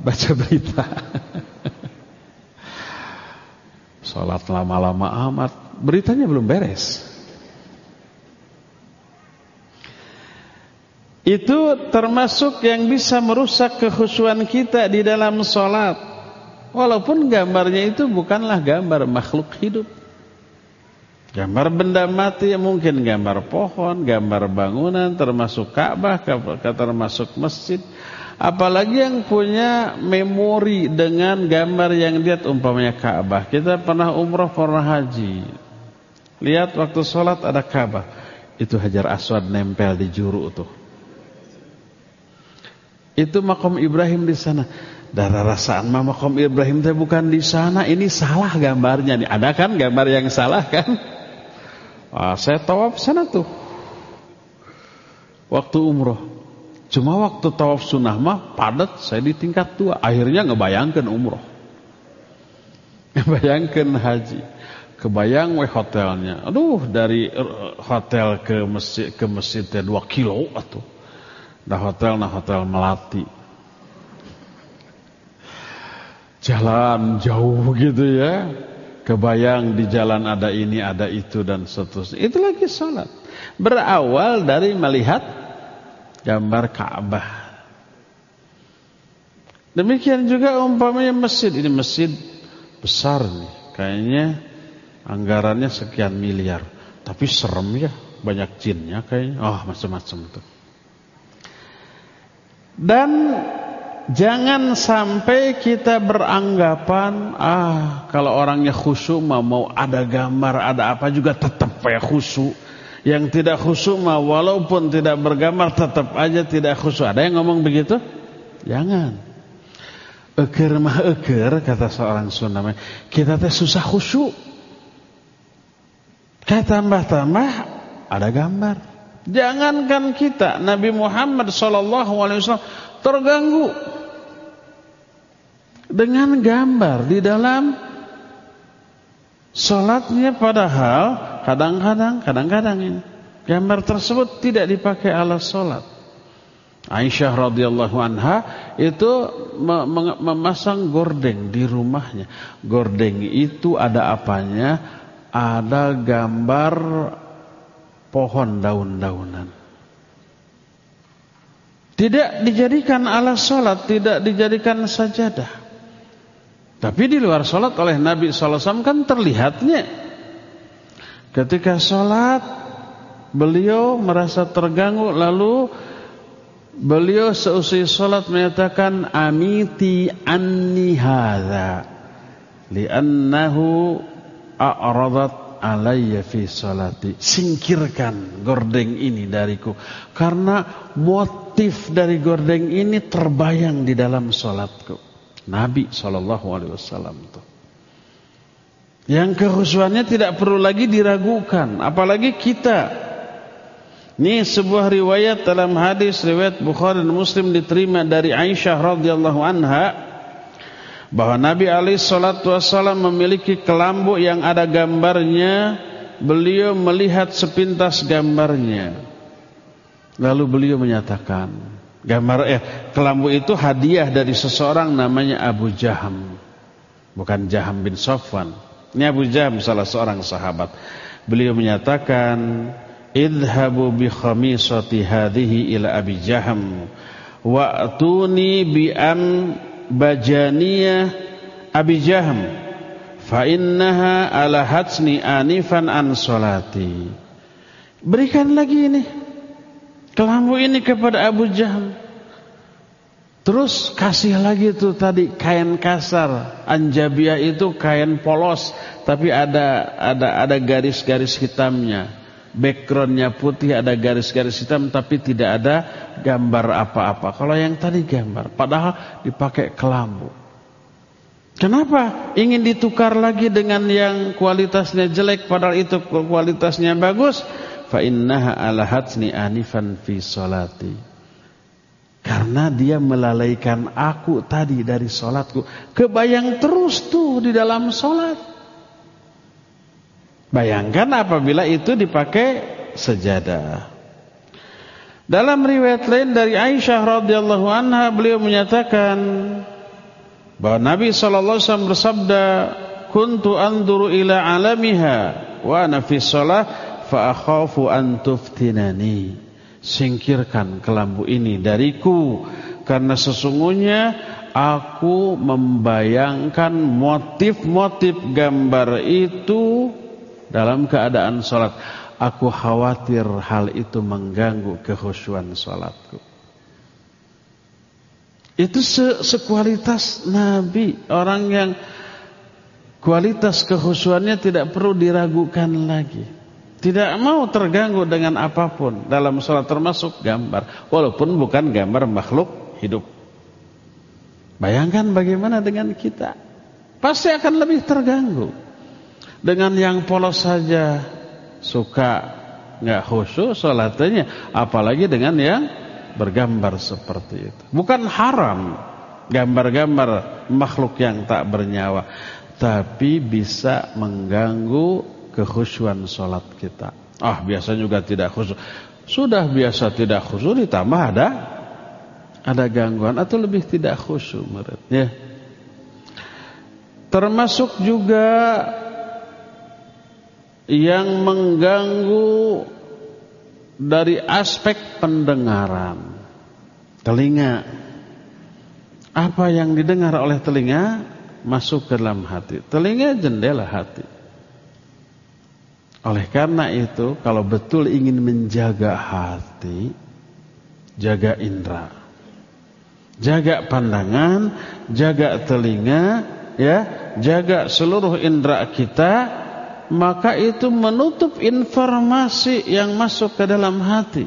baca berita. Salat lama-lama amat, beritanya belum beres. Itu termasuk yang bisa merusak kehusuan kita di dalam sholat. Walaupun gambarnya itu bukanlah gambar makhluk hidup. Gambar benda mati mungkin gambar pohon, gambar bangunan, termasuk Ka'bah, termasuk masjid. Apalagi yang punya memori dengan gambar yang lihat umpamanya Ka'bah. Kita pernah umrah, pernah haji. Lihat waktu sholat ada Ka'bah. Itu Hajar Aswad nempel di juru tuh. Itu makom Ibrahim di sana. Darah rasaan mah makom Ibrahim itu bukan di sana. Ini salah gambarnya nih. Ada kan gambar yang salah kan? Wah, saya tawaf sana tuh. Waktu umroh. Cuma waktu tawaf sunnah mah padat saya di tingkat tua. Akhirnya ngebayangkan umroh. Ngebayangkan haji. Kebayang we hotelnya. Aduh dari eh, hotel ke masjid ke masjidnya 2 kilo atuh. Nah hotel, nah hotel Melati. Jalan jauh gitu ya. Kebayang di jalan ada ini, ada itu dan seterusnya. Itu lagi sholat. Berawal dari melihat gambar Ka'bah. Demikian juga umpamanya masjid. Ini masjid besar nih. Kayaknya anggarannya sekian miliar. Tapi serem ya. Banyak jinnya kayaknya. Oh macam-macam tuh. Dan jangan sampai kita beranggapan ah kalau orangnya khusyuk mah mau ada gambar ada apa juga tetap ya khusyuk. Yang tidak khusyuk mah walaupun tidak bergambar tetap aja tidak khusyuk. Ada yang ngomong begitu? Jangan. Eker mah eker kata seorang Sunda kita teh susah khusyuk. Kayak tambah-tambah ada gambar. Jangankan kita, Nabi Muhammad SAW terganggu dengan gambar di dalam sholatnya padahal kadang-kadang, kadang-kadang ini gambar tersebut tidak dipakai alat sholat. Aisyah radhiyallahu anha itu memasang gordeng di rumahnya. Gordeng itu ada apanya? Ada gambar pohon daun-daunan. Tidak dijadikan alas sholat, tidak dijadikan sajadah. Tapi di luar sholat oleh Nabi SAW kan terlihatnya. Ketika sholat, beliau merasa terganggu, lalu beliau seusai sholat menyatakan, Amiti anni hadha, li'annahu a'radat alayya fi salati. Singkirkan gordeng ini dariku. Karena motif dari gordeng ini terbayang di dalam salatku. Nabi wasallam itu. Yang kehusuannya tidak perlu lagi diragukan, apalagi kita. Ini sebuah riwayat dalam hadis riwayat Bukhari dan Muslim diterima dari Aisyah radhiyallahu anha bahwa Nabi Ali Shallallahu Wasallam memiliki kelambu yang ada gambarnya, beliau melihat sepintas gambarnya. Lalu beliau menyatakan, gambar eh kelambu itu hadiah dari seseorang namanya Abu Jaham, bukan Jaham bin Sofwan. Ini Abu Jaham salah seorang sahabat. Beliau menyatakan, idhabu bi khamisati hadhihi ila Abi Jaham wa'tuni bi am bajaniyah Abi Jahm fa innaha ala hatsni anifan an salati berikan lagi ini kelambu ini kepada Abu Jahm Terus kasih lagi tuh tadi kain kasar, anjabia itu kain polos, tapi ada ada ada garis-garis hitamnya. Backgroundnya putih, ada garis-garis hitam, tapi tidak ada gambar apa-apa. Kalau yang tadi gambar, padahal dipakai kelambu. Kenapa ingin ditukar lagi dengan yang kualitasnya jelek, padahal itu kualitasnya bagus? Fa innaha alahatni anifan fi salati. Karena dia melalaikan aku tadi dari sholatku. Kebayang terus tuh di dalam sholat. Bayangkan apabila itu dipakai sejadah. Dalam riwayat lain dari Aisyah radhiyallahu anha beliau menyatakan bahwa Nabi sallallahu alaihi wasallam bersabda, "Kuntu anduru ila alamiha wa ana fi shalah fa akhafu an tuftinani." Singkirkan kelambu ini dariku. Karena sesungguhnya aku membayangkan motif-motif gambar itu dalam keadaan sholat. Aku khawatir hal itu mengganggu kehusuan sholatku. Itu se sekualitas Nabi. Orang yang kualitas kehusuannya tidak perlu diragukan lagi tidak mau terganggu dengan apa pun dalam sholat termasuk gambar. Walaupun bukan gambar makhluk hidup. Bayangkan bagaimana dengan kita. Pasti akan lebih terganggu. Dengan yang polos saja suka nggak khusyuk sholatnya. Apalagi dengan yang bergambar seperti itu. Bukan haram gambar-gambar makhluk yang tak bernyawa. Tapi bisa mengganggu kekhusyuan sholat kita. Ah biasa juga tidak khusyuk. Sudah biasa tidak khusyuk ditambah ada ada gangguan atau lebih tidak khusyuk ya. Termasuk juga yang mengganggu dari aspek pendengaran. Telinga. Apa yang didengar oleh telinga masuk ke dalam hati. Telinga jendela hati. Oleh karena itu, kalau betul ingin menjaga hati, jaga indera. Jaga pandangan, jaga telinga, ya, jaga seluruh indera kita, maka itu menutup informasi yang masuk ke dalam hati.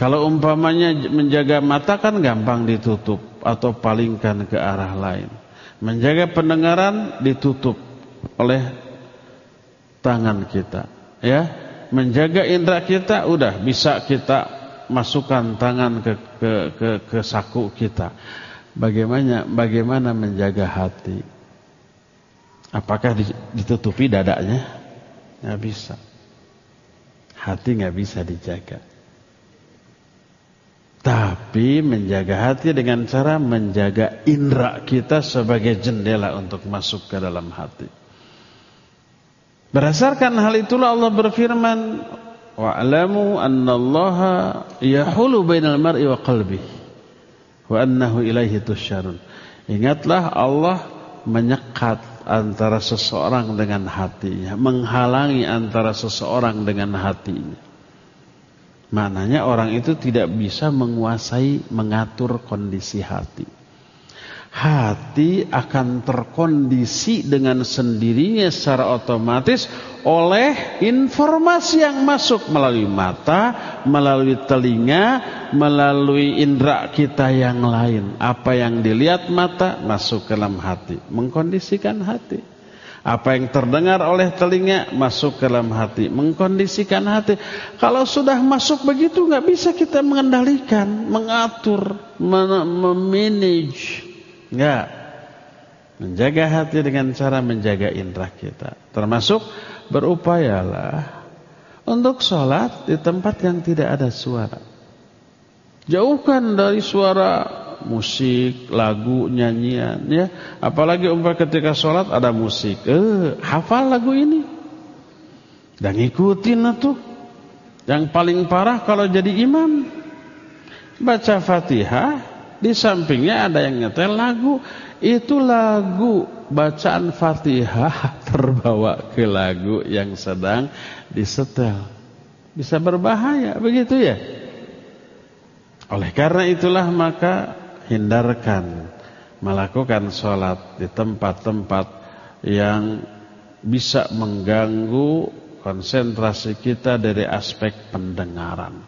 Kalau umpamanya menjaga mata kan gampang ditutup atau palingkan ke arah lain. Menjaga pendengaran ditutup oleh tangan kita ya. Menjaga indera kita udah bisa kita masukkan tangan ke ke ke, ke saku kita. Bagaimana bagaimana menjaga hati? Apakah ditutupi dadanya? Nggak bisa. Hati nggak bisa dijaga. Tapi menjaga hati dengan cara menjaga indera kita sebagai jendela untuk masuk ke dalam hati Berdasarkan hal itulah Allah berfirman, "Wa'lamu annallaha yahulu bainal mar'i wa qalbihi wa annahu ilaihi tusyarun." Ingatlah Allah menyekat antara seseorang dengan hatinya, menghalangi antara seseorang dengan hatinya. Maknanya orang itu tidak bisa menguasai mengatur kondisi hati hati akan terkondisi dengan sendirinya secara otomatis oleh informasi yang masuk melalui mata, melalui telinga, melalui indera kita yang lain. Apa yang dilihat mata masuk ke dalam hati, mengkondisikan hati. Apa yang terdengar oleh telinga masuk ke dalam hati, mengkondisikan hati. Kalau sudah masuk begitu nggak bisa kita mengendalikan, mengatur, memanage. Enggak. Menjaga hati dengan cara menjaga indera kita. Termasuk berupayalah untuk sholat di tempat yang tidak ada suara. Jauhkan dari suara musik, lagu, nyanyian. ya. Apalagi umpah ketika sholat ada musik. Eh, hafal lagu ini. Dan ikutin tuh. Yang paling parah kalau jadi imam. Baca fatihah di sampingnya ada yang nyetel lagu. Itu lagu bacaan Fatihah terbawa ke lagu yang sedang disetel. Bisa berbahaya, begitu ya? Oleh karena itulah maka hindarkan melakukan sholat di tempat-tempat yang bisa mengganggu konsentrasi kita dari aspek pendengaran.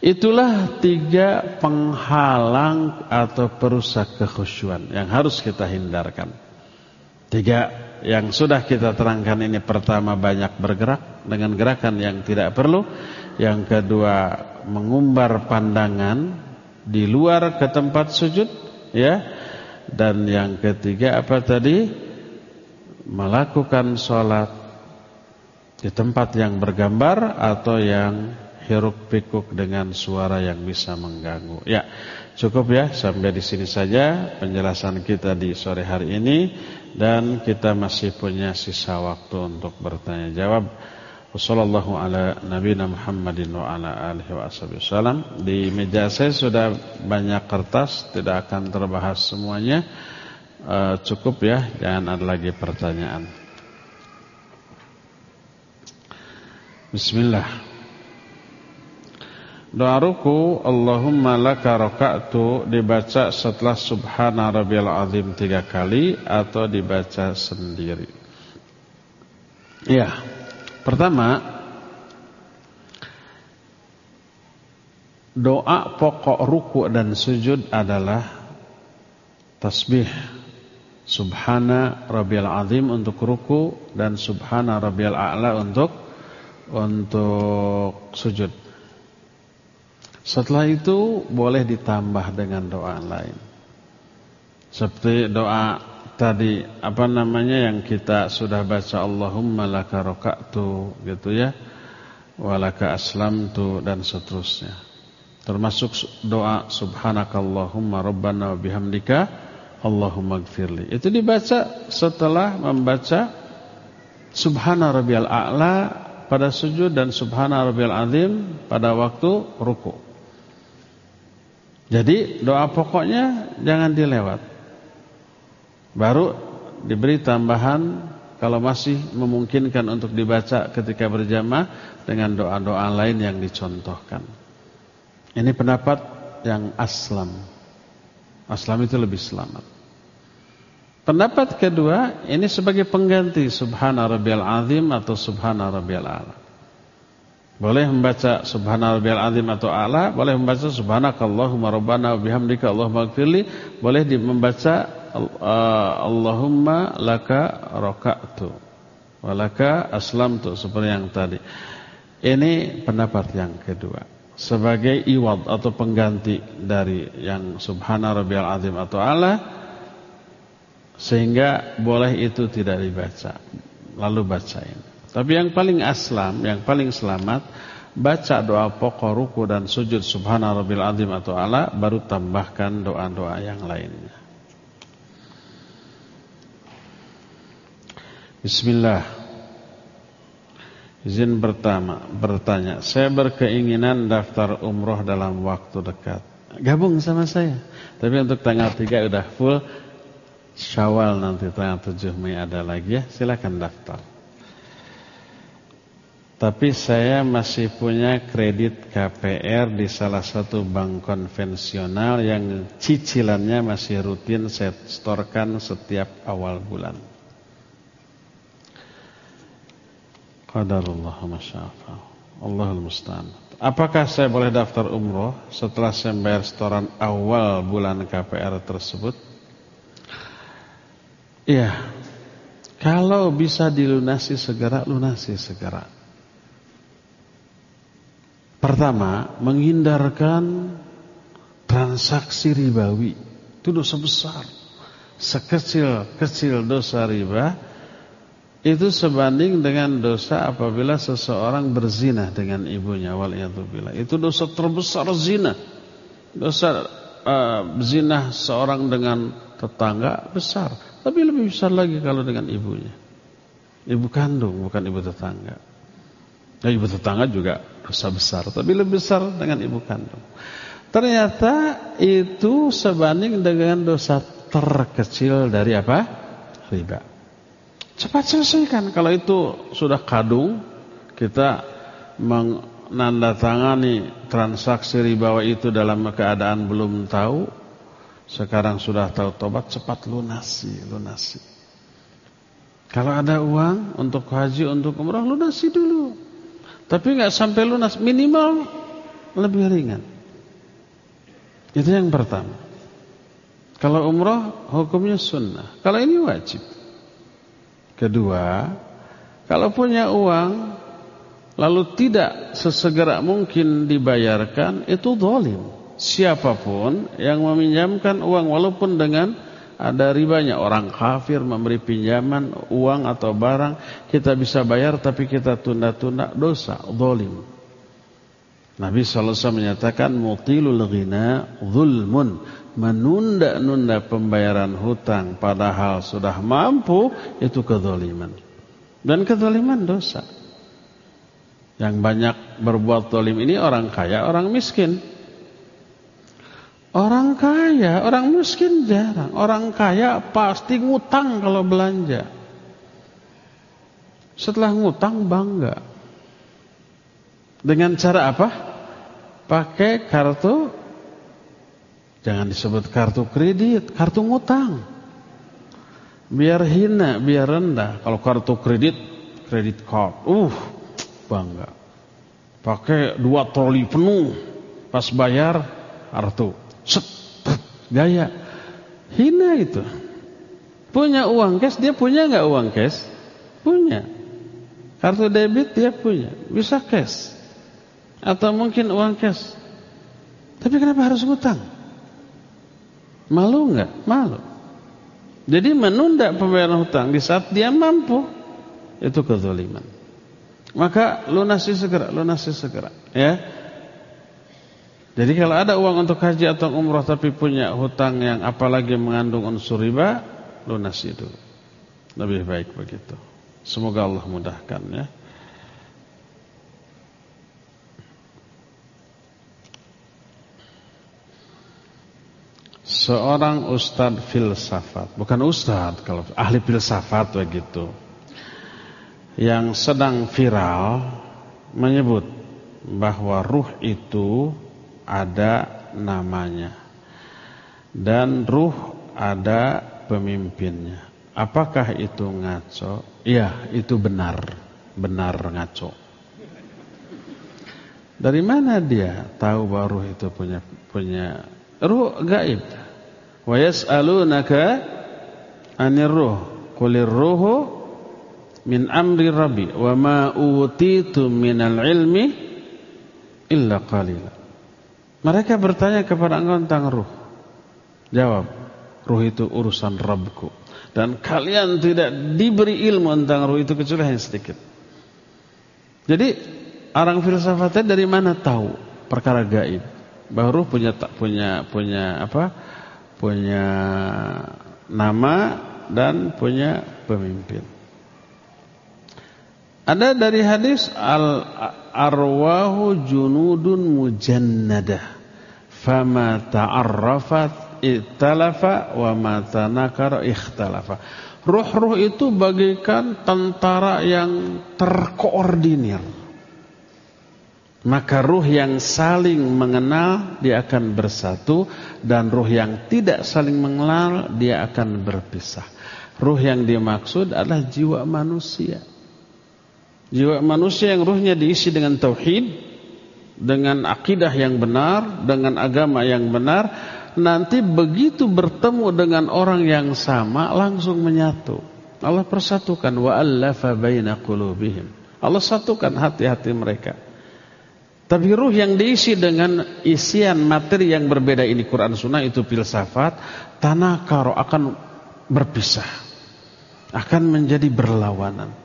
Itulah tiga penghalang atau perusak kekhusyuan yang harus kita hindarkan. Tiga yang sudah kita terangkan ini pertama banyak bergerak dengan gerakan yang tidak perlu. Yang kedua mengumbar pandangan di luar ke tempat sujud, ya. Dan yang ketiga apa tadi? Melakukan sholat di tempat yang bergambar atau yang hiruk pikuk dengan suara yang bisa mengganggu. Ya, cukup ya sampai di sini saja penjelasan kita di sore hari ini dan kita masih punya sisa waktu untuk bertanya jawab. Wassallallahu ala nabiyina Muhammadin wa ala alihi wa wasallam. Di meja saya sudah banyak kertas, tidak akan terbahas semuanya. Uh, cukup ya, jangan ada lagi pertanyaan. Bismillah. Doa ruku Allahumma laka raka'tu dibaca setelah subhana rabbiyal azim tiga kali atau dibaca sendiri. Ya. Pertama doa pokok ruku dan sujud adalah tasbih subhana rabbiyal azim untuk ruku dan subhana rabbiyal a'la untuk untuk sujud. Setelah itu boleh ditambah dengan doa lain. Seperti doa tadi apa namanya yang kita sudah baca Allahumma laka raka'tu gitu ya. Walaka aslamtu dan seterusnya. Termasuk doa subhanakallahumma rabbana wa bihamdika Allahumma gfirli. Itu dibaca setelah membaca subhana rabbiyal a'la pada sujud dan subhana rabbiyal azim pada waktu ruku'. Jadi doa pokoknya jangan dilewat. Baru diberi tambahan kalau masih memungkinkan untuk dibaca ketika berjamaah dengan doa-doa lain yang dicontohkan. Ini pendapat yang aslam. Aslam itu lebih selamat. Pendapat kedua, ini sebagai pengganti subhana rabbiyal azim atau subhana rabbiyal a'la. Boleh membaca subhana rabbiyal azim atau a'la, boleh membaca subhanakallahumma rabbana bihamdika allahumma ighfirli, boleh membaca uh, Allahumma laka raka'tu wa laka aslamtu seperti yang tadi. Ini pendapat yang kedua. Sebagai iwad atau pengganti dari yang subhana rabbiyal azim atau a'la sehingga boleh itu tidak dibaca. Lalu bacain. Tapi yang paling aslam, yang paling selamat baca doa pokok ruku dan sujud subhana rabbil azim atau ala baru tambahkan doa-doa yang lainnya. Bismillah. Izin pertama bertanya, saya berkeinginan daftar umroh dalam waktu dekat. Gabung sama saya. Tapi untuk tanggal 3 udah full Syawal nanti tanggal 7 Mei ada lagi ya. Silakan daftar. Tapi saya masih punya kredit KPR di salah satu bank konvensional yang cicilannya masih rutin saya setorkan setiap awal bulan. Qadarullah masyaallah. Allahul musta'an. Apakah saya boleh daftar umroh setelah saya bayar setoran awal bulan KPR tersebut? Iya. Kalau bisa dilunasi segera, lunasi segera. Pertama, menghindarkan transaksi ribawi. Itu dosa besar. Sekecil-kecil dosa riba itu sebanding dengan dosa apabila seseorang berzina dengan ibunya waliyadzubillah. Itu dosa terbesar zina. Dosa uh, zina seorang dengan tetangga besar, tapi lebih besar lagi kalau dengan ibunya. Ibu kandung bukan ibu tetangga. Nah, ibu tetangga juga dosa besar, tapi lebih besar dengan ibu kandung. Ternyata itu sebanding dengan dosa terkecil dari apa? Riba. Cepat selesaikan. Kalau itu sudah kadung, kita menandatangani transaksi ribawa itu dalam keadaan belum tahu, Sekarang sudah tahu tobat cepat lunasi, lunasi. Kalau ada uang untuk haji, untuk umrah lunasi dulu. Tapi nggak sampai lunas, minimal lebih ringan. Itu yang pertama. Kalau umrah hukumnya sunnah. Kalau ini wajib. Kedua, kalau punya uang lalu tidak sesegera mungkin dibayarkan, itu zalim siapa pun yang meminjamkan uang walaupun dengan ada ribanya orang kafir memberi pinjaman uang atau barang kita bisa bayar tapi kita tunda-tunda dosa zalim. Nabi SAW menyatakan mutilul ghina zulmun. Menunda-nunda pembayaran hutang padahal sudah mampu itu kezaliman. Dan kezaliman dosa. Yang banyak berbuat zalim ini orang kaya orang miskin Orang kaya, orang miskin jarang. Orang kaya pasti ngutang kalau belanja. Setelah ngutang bangga. Dengan cara apa? Pakai kartu jangan disebut kartu kredit, kartu ngutang. Biar hina, biar rendah. Kalau kartu kredit, kredit card. Uh, bangga. Pakai dua troli penuh. Pas bayar kartu set, gaya. Hina itu. Punya uang cash, dia punya nggak uang cash? Punya. Kartu debit dia punya, bisa cash. Atau mungkin uang cash. Tapi kenapa harus ngutang? Malu nggak? Malu. Jadi menunda pembayaran hutang di saat dia mampu itu kezaliman. Maka lunasi segera, lunasi segera, ya. Jadi kalau ada uang untuk haji atau umrah tapi punya hutang yang apalagi mengandung unsur riba, lunasi itu. Lebih baik begitu. Semoga Allah mudahkan ya. Seorang ustadz filsafat, bukan ustadz kalau ahli filsafat begitu. Yang sedang viral menyebut bahwa ruh itu ada namanya dan ruh ada pemimpinnya. Apakah itu ngaco? Iya, itu benar. Benar ngaco. Dari mana dia tahu bahwa ruh itu punya punya ruh gaib? Wa yas'alunaka 'anir ruh. Qulir ruhu min amri rabbi wa ma utitu minal ilmi illa qalila. Mereka bertanya kepada engkau tentang ruh. Jawab, ruh itu urusan Rabbku. Dan kalian tidak diberi ilmu tentang ruh itu kecuali hanya sedikit. Jadi orang filsafatnya dari mana tahu perkara gaib? Bahwa ruh punya punya punya apa? Punya nama dan punya pemimpin. Ada dari hadis al arwahu junudun mujannadah. Fama ta'arrafat iktalafa wa ma tanakara ikhtalafa. Ruh-ruh itu bagaikan tentara yang terkoordinir. Maka ruh yang saling mengenal dia akan bersatu. Dan ruh yang tidak saling mengenal dia akan berpisah. Ruh yang dimaksud adalah jiwa manusia Jiwa manusia yang ruhnya diisi dengan tauhid, dengan akidah yang benar, dengan agama yang benar, nanti begitu bertemu dengan orang yang sama langsung menyatu. Allah persatukan wa allafa baina qulubihim. Allah satukan hati-hati mereka. Tapi ruh yang diisi dengan isian materi yang berbeda ini Quran Sunnah itu filsafat, tanah karo akan berpisah. Akan menjadi berlawanan.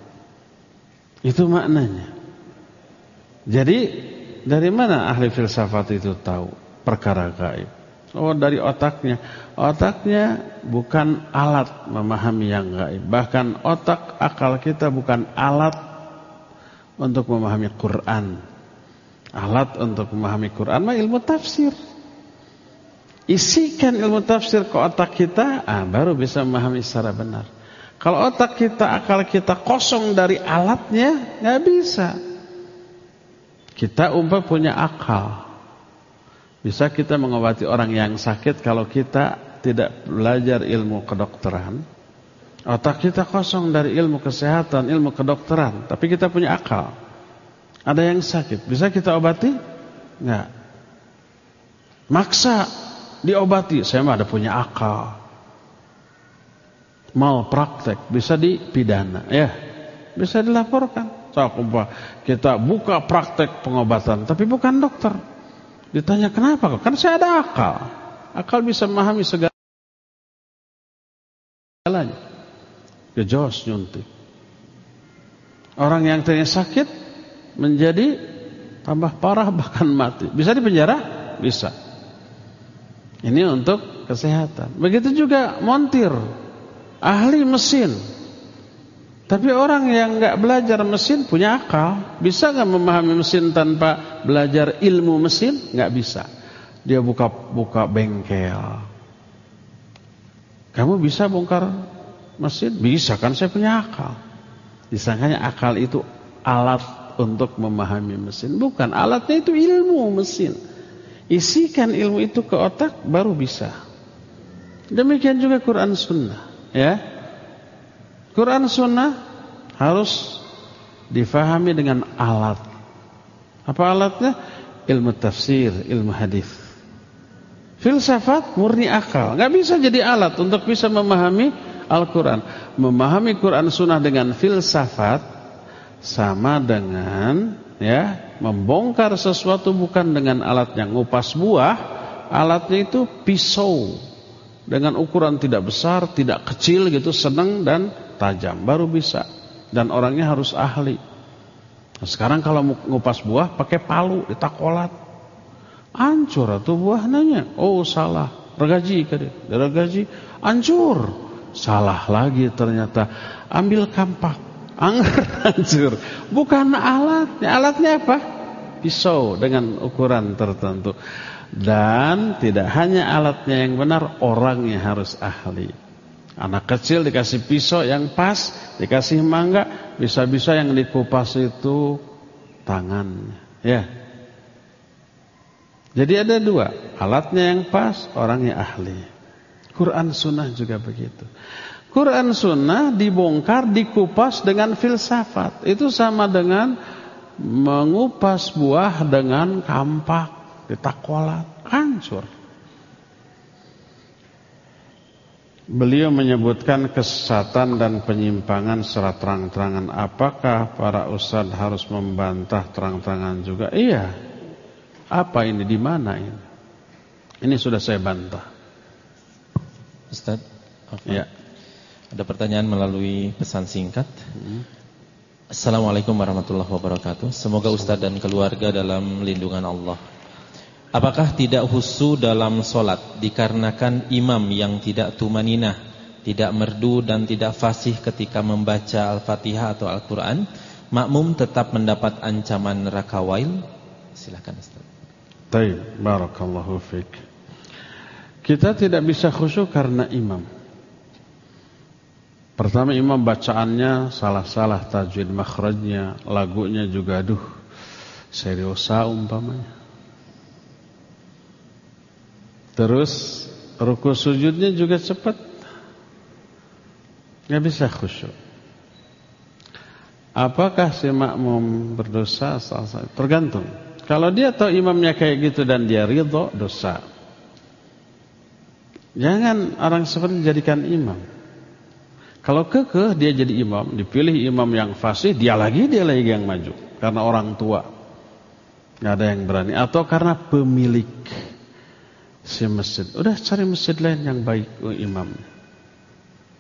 Itu maknanya. Jadi dari mana ahli filsafat itu tahu perkara gaib? Oh dari otaknya. Otaknya bukan alat memahami yang gaib. Bahkan otak akal kita bukan alat untuk memahami Quran. Alat untuk memahami Quran mah ilmu tafsir. Isikan ilmu tafsir ke otak kita, ah, baru bisa memahami secara benar. Kalau otak kita, akal kita kosong dari alatnya, nggak bisa. Kita umpah punya akal. Bisa kita mengobati orang yang sakit kalau kita tidak belajar ilmu kedokteran, otak kita kosong dari ilmu kesehatan, ilmu kedokteran, tapi kita punya akal. Ada yang sakit, bisa kita obati? Enggak. Maksa diobati, saya mah ada punya akal. Mal praktek bisa dipidana, ya. Bisa dilaporkan. So, kita buka praktek pengobatan, tapi bukan dokter. Ditanya kenapa? Kan saya ada akal. Akal bisa memahami segalanya. Gejos nyuntik. Orang yang tadinya sakit menjadi tambah parah bahkan mati. Bisa dipenjara? Bisa. Ini untuk kesehatan. Begitu juga montir, ahli mesin. Tapi orang yang nggak belajar mesin punya akal, bisa nggak memahami mesin tanpa belajar ilmu mesin? Nggak bisa dia buka buka bengkel. Kamu bisa bongkar mesin? Bisa kan saya punya akal. Disangkanya akal itu alat untuk memahami mesin. Bukan, alatnya itu ilmu mesin. Isikan ilmu itu ke otak baru bisa. Demikian juga Quran Sunnah. Ya, Quran Sunnah harus difahami dengan alat. Apa alatnya? Ilmu tafsir, ilmu hadis. Filsafat murni akal, nggak bisa jadi alat untuk bisa memahami Al-Quran. Memahami Quran Sunnah dengan filsafat sama dengan ya membongkar sesuatu bukan dengan alat yang ngupas buah, alatnya itu pisau dengan ukuran tidak besar, tidak kecil gitu, senang dan tajam, baru bisa. Dan orangnya harus ahli. Nah, sekarang kalau ngupas buah pakai palu, ditakolat. Ancur atau buah nanya. Oh salah. Regaji kade. Regaji. Ancur. Salah lagi ternyata. Ambil kampak. Angger hancur. Bukan alatnya. Alatnya apa? Pisau dengan ukuran tertentu. Dan tidak hanya alatnya yang benar, orangnya harus ahli. Anak kecil dikasih pisau yang pas, dikasih mangga, bisa-bisa yang dikupas itu tangannya. Ya, jadi ada dua, alatnya yang pas, orangnya ahli. Quran Sunnah juga begitu. Quran Sunnah dibongkar, dikupas dengan filsafat. Itu sama dengan mengupas buah dengan kampak, ditakwalat, hancur. Beliau menyebutkan kesesatan dan penyimpangan secara terang-terangan. Apakah para ustadz harus membantah terang-terangan juga? Iya, apa ini? Di mana ini? Ini sudah saya bantah. Ustaz, ya. Ada pertanyaan melalui pesan singkat. Hmm. Assalamualaikum warahmatullahi wabarakatuh. Semoga Ustaz dan keluarga dalam lindungan Allah. Apakah tidak husu dalam solat dikarenakan imam yang tidak tumaninah, tidak merdu dan tidak fasih ketika membaca Al-Fatihah atau Al-Quran, makmum tetap mendapat ancaman neraka wail? Silakan Ustaz. Taib, barakallahu fiik. Kita tidak bisa khusyuk karena imam. Pertama imam bacaannya salah-salah tajwid makhrajnya, lagunya juga aduh seriosa umpamanya. Terus ruku sujudnya juga cepat. Gak bisa khusyuk. Apakah si makmum berdosa? Tergantung. Kalau dia tahu imamnya kayak gitu dan dia ridho, dosa. Jangan orang seperti jadikan imam. Kalau kekeh dia jadi imam, dipilih imam yang fasih, dia lagi dia lagi yang maju. Karena orang tua. Gak ada yang berani. Atau karena pemilik si masjid. Udah cari masjid lain yang baik oh, imamnya.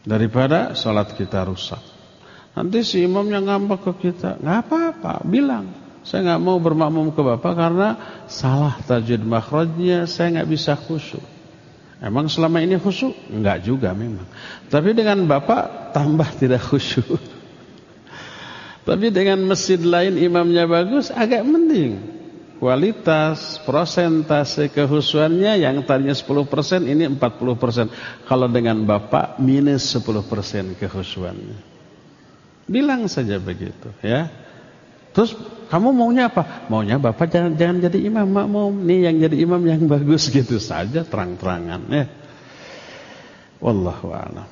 Daripada sholat kita rusak. Nanti si imam yang ngambek ke kita. Gak apa-apa, bilang. Saya nggak mau bermakmum ke bapak karena salah tajwid makhrajnya, saya nggak bisa khusyuk. Emang selama ini khusyuk? Enggak juga memang. Tapi dengan bapak tambah tidak khusyuk. Tapi dengan masjid lain imamnya bagus, agak mending. Kualitas, prosentase kehusuannya yang tadinya 10% ini 40%. Kalau dengan bapak minus 10% kehusuannya. Bilang saja begitu ya. Terus kamu maunya apa? Maunya bapak jangan jangan jadi imam makmum. Nih yang jadi imam yang bagus gitu saja terang-terangan ya. Wallahu a'lam.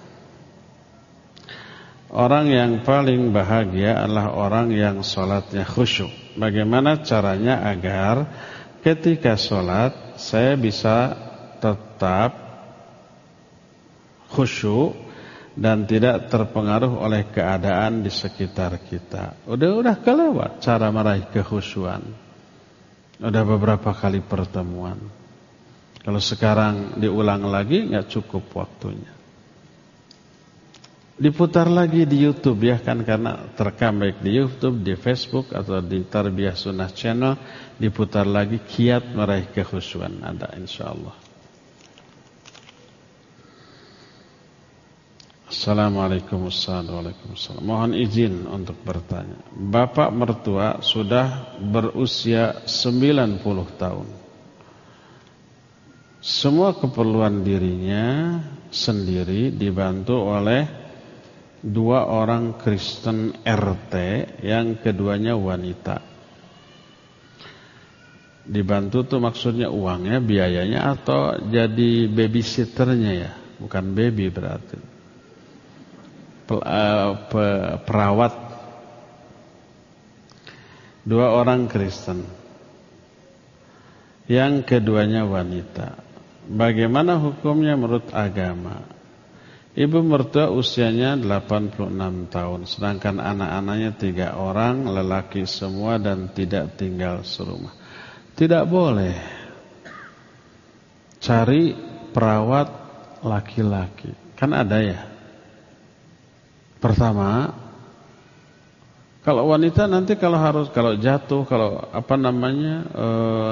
Orang yang paling bahagia adalah orang yang sholatnya khusyuk. Bagaimana caranya agar ketika sholat saya bisa tetap khusyuk dan tidak terpengaruh oleh keadaan di sekitar kita. Udah-udah kelewat cara meraih kekhusyuan. Udah beberapa kali pertemuan. Kalau sekarang diulang lagi nggak cukup waktunya diputar lagi di YouTube ya kan karena terekam baik di YouTube, di Facebook atau di Tarbiyah Sunnah Channel diputar lagi kiat meraih kekhusyuan ada insyaallah. Assalamualaikum warahmatullahi Mohon izin untuk bertanya. Bapak mertua sudah berusia 90 tahun. Semua keperluan dirinya sendiri dibantu oleh dua orang Kristen RT yang keduanya wanita. Dibantu tuh maksudnya uangnya, biayanya atau jadi babysitternya ya, bukan baby berarti. Eh, perawat dua orang Kristen. Yang keduanya wanita. Bagaimana hukumnya menurut agama? Ibu mertua usianya 86 tahun Sedangkan anak-anaknya tiga orang Lelaki semua dan tidak tinggal serumah. Tidak boleh Cari perawat laki-laki. Kan ada ya? Pertama Kalau wanita nanti kalau harus Kalau jatuh Kalau apa namanya eh,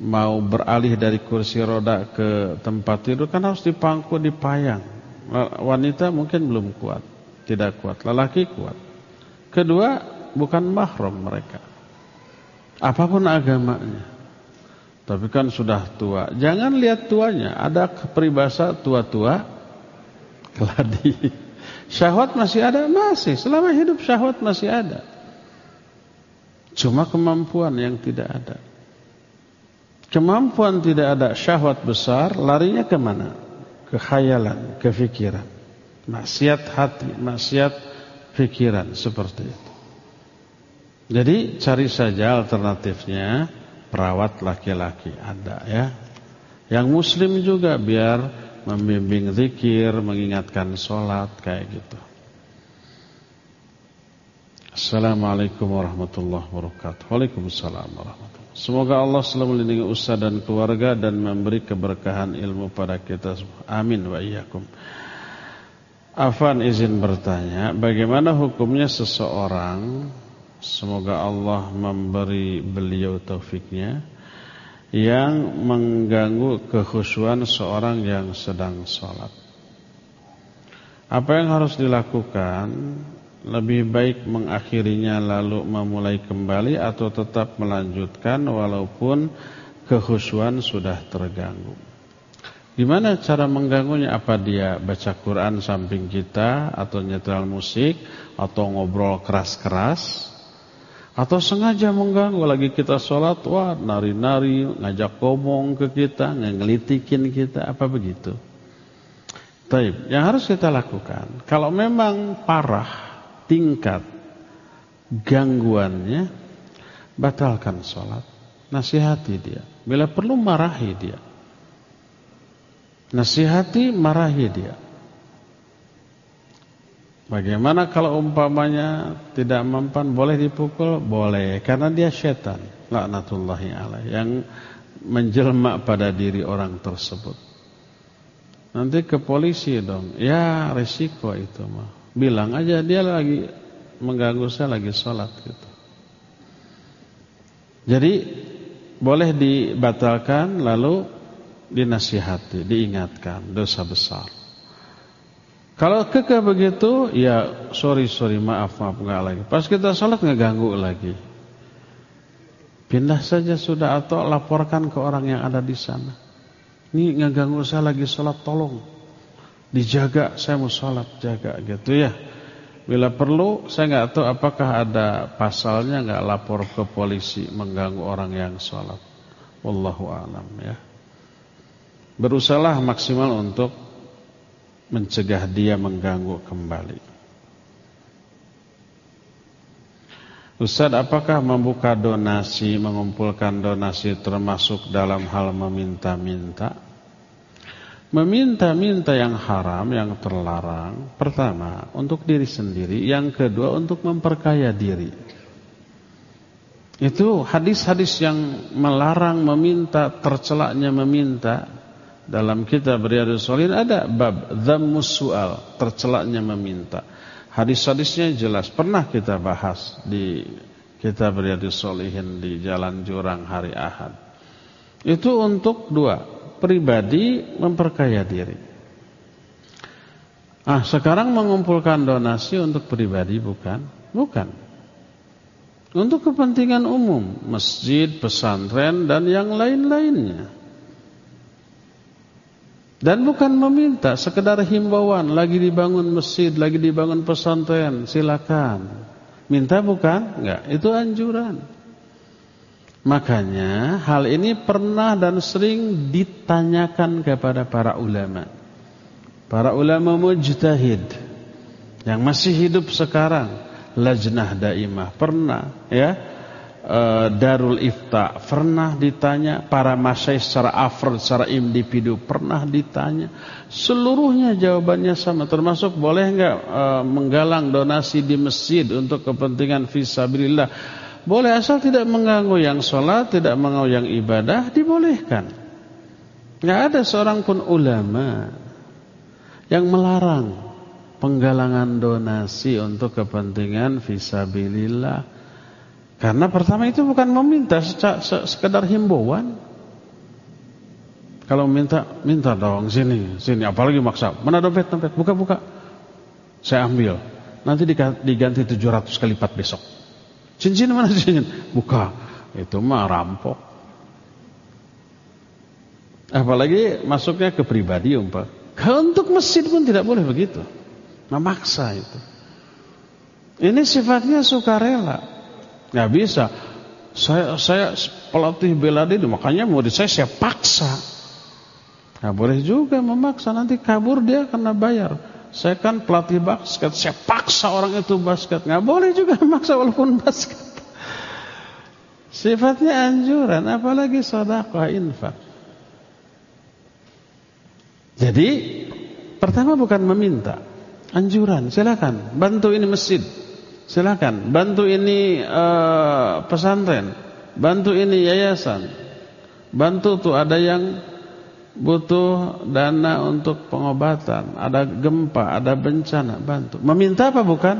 mau beralih dari kursi roda ke tempat tidur kan harus dipangku dipayang. Wanita mungkin belum kuat, tidak kuat. Lelaki kuat. Kedua, bukan mahram mereka. Apa pun agamanya. Tapi kan sudah tua. Jangan lihat tuanya. Ada peribahasa tua-tua keladi. Syahwat masih ada? Masih. Selama hidup syahwat masih ada. Cuma kemampuan yang tidak ada. Kemampuan tidak ada syahwat besar, larinya ke mana? Ke khayalan, ke fikiran. Maksiat hati, maksiat fikiran, seperti itu. Jadi cari saja alternatifnya perawat laki-laki ada ya. Yang muslim juga biar membimbing zikir, mengingatkan sholat kayak gitu. Assalamualaikum warahmatullahi wabarakatuh. Waalaikumsalam warahmatullahi Semoga Allah selalu melindungi Ustaz dan keluarga dan memberi keberkahan ilmu pada kita semua. Amin wa iyyakum. Afan izin bertanya, bagaimana hukumnya seseorang semoga Allah memberi beliau taufiknya yang mengganggu kekhusyuan seorang yang sedang sholat. Apa yang harus dilakukan lebih baik mengakhirinya lalu memulai kembali atau tetap melanjutkan walaupun kehusuan sudah terganggu. Gimana cara mengganggunya? Apa dia baca Quran samping kita atau nyetel musik atau ngobrol keras-keras? Atau sengaja mengganggu lagi kita sholat, wah nari-nari, ngajak ngomong ke kita, ngelitikin kita, apa begitu? Taib, yang harus kita lakukan, kalau memang parah tingkat gangguannya, batalkan sholat. Nasihati dia. Bila perlu marahi dia. Nasihati, marahi dia. Bagaimana kalau umpamanya tidak mempan boleh dipukul? Boleh, karena dia setan. Laknatullahi alaih. Yang menjelma pada diri orang tersebut. Nanti ke polisi dong. Ya resiko itu mah. Bilang aja dia lagi mengganggu saya lagi sholat gitu. Jadi boleh dibatalkan lalu dinasihati, diingatkan dosa besar. Kalau kekeh begitu, ya sorry sorry maaf maaf nggak lagi. Pas kita sholat nggak ganggu lagi. Pindah saja sudah atau laporkan ke orang yang ada di sana. Ini nggak ganggu saya lagi sholat tolong dijaga saya mau sholat jaga gitu ya bila perlu saya nggak tahu apakah ada pasalnya nggak lapor ke polisi mengganggu orang yang sholat wallahu alam ya berusahalah maksimal untuk mencegah dia mengganggu kembali. Ustaz, apakah membuka donasi, mengumpulkan donasi termasuk dalam hal meminta-minta? Meminta-minta yang haram, yang terlarang, pertama untuk diri sendiri, yang kedua untuk memperkaya diri. Itu hadis-hadis yang melarang meminta, tercelaknya meminta. Dalam kitab Riyadus Shalihin ada bab dhammus su'al, tercelaknya meminta. Hadis-hadisnya jelas pernah kita bahas di kitab Riyadhus Shalihin di Jalan Jurang hari Ahad. Itu untuk dua, pribadi memperkaya diri. Ah, sekarang mengumpulkan donasi untuk pribadi bukan? Bukan. Untuk kepentingan umum, masjid, pesantren dan yang lain-lainnya. Dan bukan meminta, sekedar himbauan, lagi dibangun masjid, lagi dibangun pesantren, silakan. Minta bukan? Enggak, itu anjuran. Makanya hal ini pernah dan sering ditanyakan kepada para ulama. Para ulama mujtahid yang masih hidup sekarang, lajnah daimah pernah ya? Uh, Darul Ifta pernah ditanya. Para masyaih secara afrod secara individu pernah ditanya. Seluruhnya jawabannya sama. Termasuk boleh enggak uh, menggalang donasi di masjid untuk kepentingan fisabilillah boleh asal tidak mengganggu yang sholat tidak mengganggu yang ibadah dibolehkan enggak ada seorang pun ulama yang melarang penggalangan donasi untuk kepentingan fisabilillah karena pertama itu bukan meminta sekedar himbauan. Kalau minta, minta dong sini, sini. Apalagi maksa. Mana dompet, dompet? Buka, buka. Saya ambil. Nanti diganti 700 kali lipat besok. Cincin mana cincin? Buka. Itu mah rampok. Apalagi masuknya ke pribadi umpah. Untuk masjid pun tidak boleh begitu. Memaksa itu. Ini sifatnya sukarela. Nggak bisa. Saya saya pelatih bela diri, makanya murid saya saya paksa. Nggak boleh juga memaksa, nanti kabur dia kena bayar. Saya kan pelatih basket, saya paksa orang itu basket. Nggak boleh juga memaksa walaupun basket. Sifatnya anjuran, apalagi sedekah infak. Jadi pertama bukan meminta, anjuran. Silakan bantu ini masjid. Silakan bantu ini uh, pesantren, bantu ini yayasan. Bantu tuh ada yang butuh dana untuk pengobatan, ada gempa, ada bencana, bantu. Meminta apa bukan?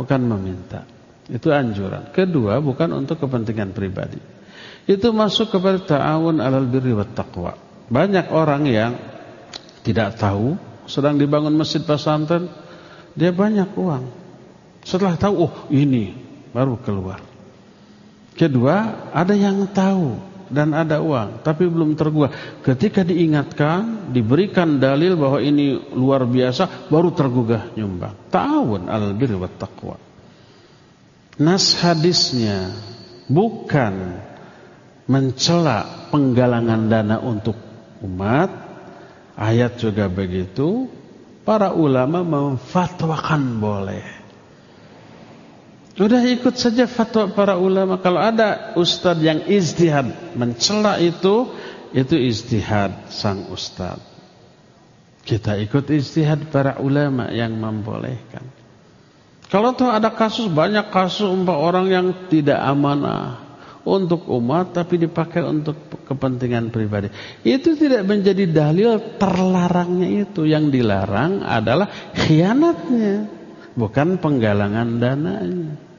Bukan meminta. Itu anjuran. Kedua, bukan untuk kepentingan pribadi. Itu masuk kepada ta'awun alal birri wat taqwa. Banyak orang yang tidak tahu sedang dibangun masjid pesantren, dia banyak uang. Setelah tahu, oh ini baru keluar. Kedua, ada yang tahu dan ada uang, tapi belum tergugah. Ketika diingatkan, diberikan dalil bahwa ini luar biasa, baru tergugah nyumbang. Ta'awun al birri wat taqwa. Nas hadisnya bukan mencela penggalangan dana untuk umat. Ayat juga begitu. Para ulama memfatwakan boleh. Sudah ikut saja fatwa para ulama. Kalau ada ustadz yang istihad mencela itu, itu istihad sang ustadz. Kita ikut istihad para ulama yang membolehkan. Kalau tuh ada kasus banyak kasus umpah orang yang tidak amanah untuk umat tapi dipakai untuk kepentingan pribadi. Itu tidak menjadi dalil terlarangnya itu. Yang dilarang adalah khianatnya, bukan penggalangan dananya.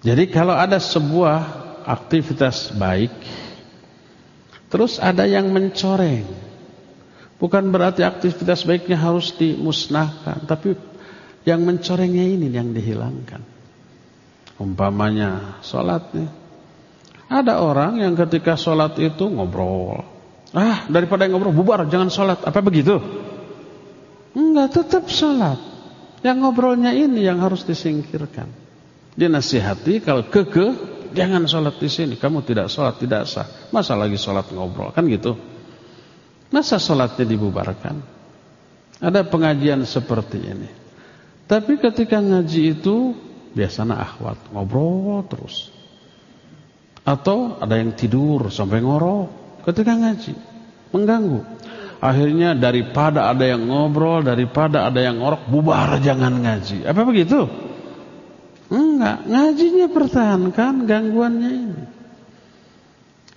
Jadi kalau ada sebuah aktivitas baik Terus ada yang mencoreng. Bukan berarti aktivitas baiknya harus dimusnahkan Tapi yang mencorengnya ini yang dihilangkan. Umpamanya sholatnya. Ada orang yang ketika sholat itu ngobrol. Ah daripada yang ngobrol bubar jangan sholat. Apa begitu? Enggak tetap sholat. Yang ngobrolnya ini yang harus disingkirkan dia nasihati kalau keke jangan sholat di sini. Kamu tidak sholat tidak sah. Masa lagi sholat ngobrol kan gitu? Masa sholatnya dibubarkan? Ada pengajian seperti ini. Tapi ketika ngaji itu biasanya akhwat ngobrol terus. Atau ada yang tidur sampai ngorok ketika ngaji. Mengganggu. Akhirnya daripada ada yang ngobrol, daripada ada yang ngorok, bubar jangan ngaji. Apa begitu? Enggak, ngajinya pertahankan gangguannya ini.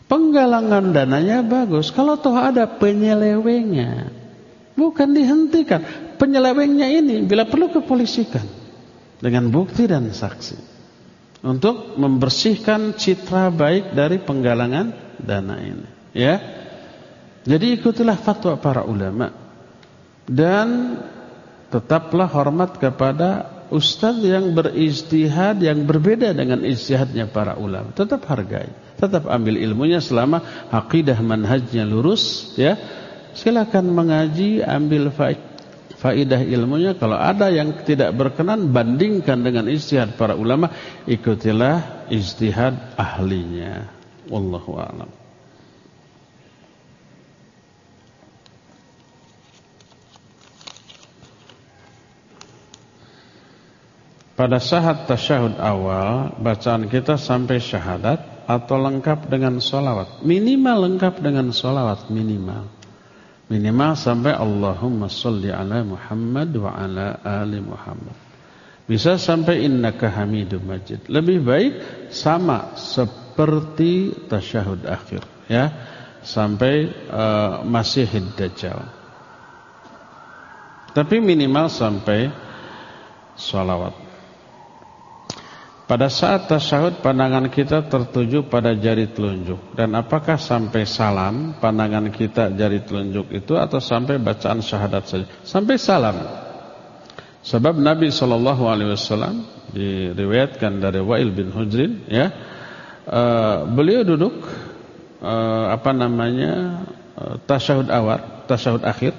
Penggalangan dananya bagus. Kalau toh ada penyelewengnya, bukan dihentikan. Penyelewengnya ini bila perlu kepolisikan dengan bukti dan saksi untuk membersihkan citra baik dari penggalangan dana ini. Ya, jadi ikutilah fatwa para ulama dan tetaplah hormat kepada ustaz yang berijtihad yang berbeda dengan ijtihadnya para ulama. Tetap hargai, tetap ambil ilmunya selama akidah manhajnya lurus ya. Silakan mengaji, ambil faidah ilmunya. Kalau ada yang tidak berkenan bandingkan dengan ijtihad para ulama, ikutilah ijtihad ahlinya. Wallahu a'lam. Pada saat tasyahud awal Bacaan kita sampai syahadat Atau lengkap dengan solawat Minimal lengkap dengan solawat Minimal. Minimal sampai Allahumma salli ala Muhammad Wa ala ali Muhammad. Bisa sampai innaka hamidum majid. Lebih baik sama Seperti tasyahud akhir Ya. Sampai uh, masih hiddajal Tapi minimal sampai Salawat pada saat tasyahud pandangan kita tertuju pada jari telunjuk dan apakah sampai salam pandangan kita jari telunjuk itu atau sampai bacaan syahadat saja? Sampai salam. Sebab Nabi wasallam diriwayatkan dari Wa'il bin Hujrin ya. Uh, beliau duduk uh, apa namanya? Uh, tasyahud awal, tasyahud akhir.